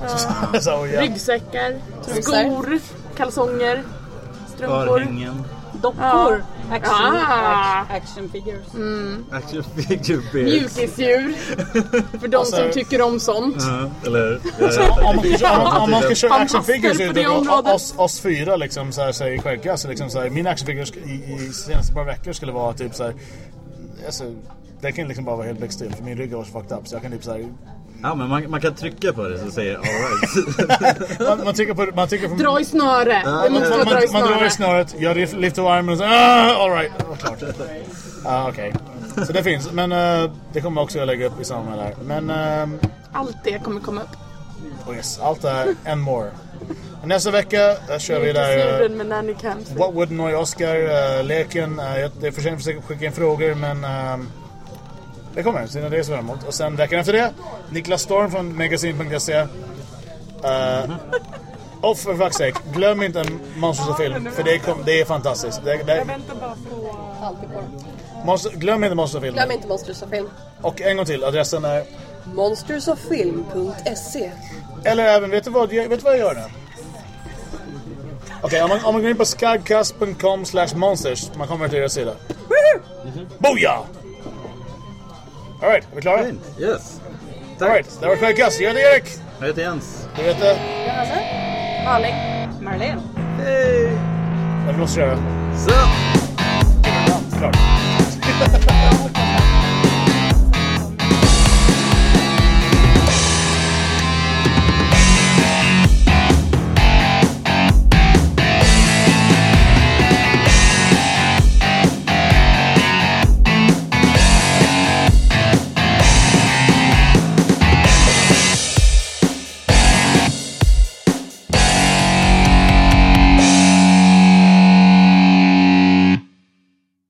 så, ja. Ryggsäckar. Skor. Kalsonger. Strumpor. Örhängen. Dockor. Action, Ah. ac- action figures. Action figure bears. Mjukisdjur. För de Alltså- som tycker om sånt. Ja, eller... *laughs* om, man, ska- om, man- om man ska köra action figures området. oss, oss fyra liksom så här, säger skägga. Så liksom så här, min action figure sk- i, i senaste par veckor skulle vara typ så här. Alltså, det kan liksom bara vara helt blickstill för min rygg var så fucked up så jag kan typ så här, Ja, men man, man kan trycka på det så säger alright. *laughs* man, man tycker på man tycker på Dra i snöre. Ja, man, man, man, man drar i snöret, jag lyf- lyfter armen och så ah, alright, ja, klart. Ja, okej. Så det finns, men eh, det kommer också jag lägga upp i samband med det här. Men, ehm, Allt det kommer komma upp. oh yes, allt det and more. Nästa vecka där kör vi där... eh, med nanny. What would annoy Oscar? Uh, leken. Uh, jag- det är för sent att skicka in frågor men ehm, det kommer. Så det är så emot. Och sen veckan efter det, Niklas Storm från magasin.se. Uh, *laughs* och för fuck's sake, glöm inte en Monsters of Film. För det, kom, det är fantastiskt. Det, det, Jag väntar bara på... Alltid på dem. monster, glöm inte Monsters of Film. Glöm inte Monsters of Film. Och en gång till, adressen är... Monstersoffilm.se Eller även, vet du vad, jag- vet du vad jag gör nu? Okej, om, man, om man går in på skagcast.com slash monsters, man kommer till deras sida. Booyah! Alright, är vi klara? Fint. Yes. Tack. Alright, det var Sjökass. Jag heter Erik. Jag heter Jens. Du heter? Johanna. Malin. Marlene. Hej! Vi måste köra. Så! Klart.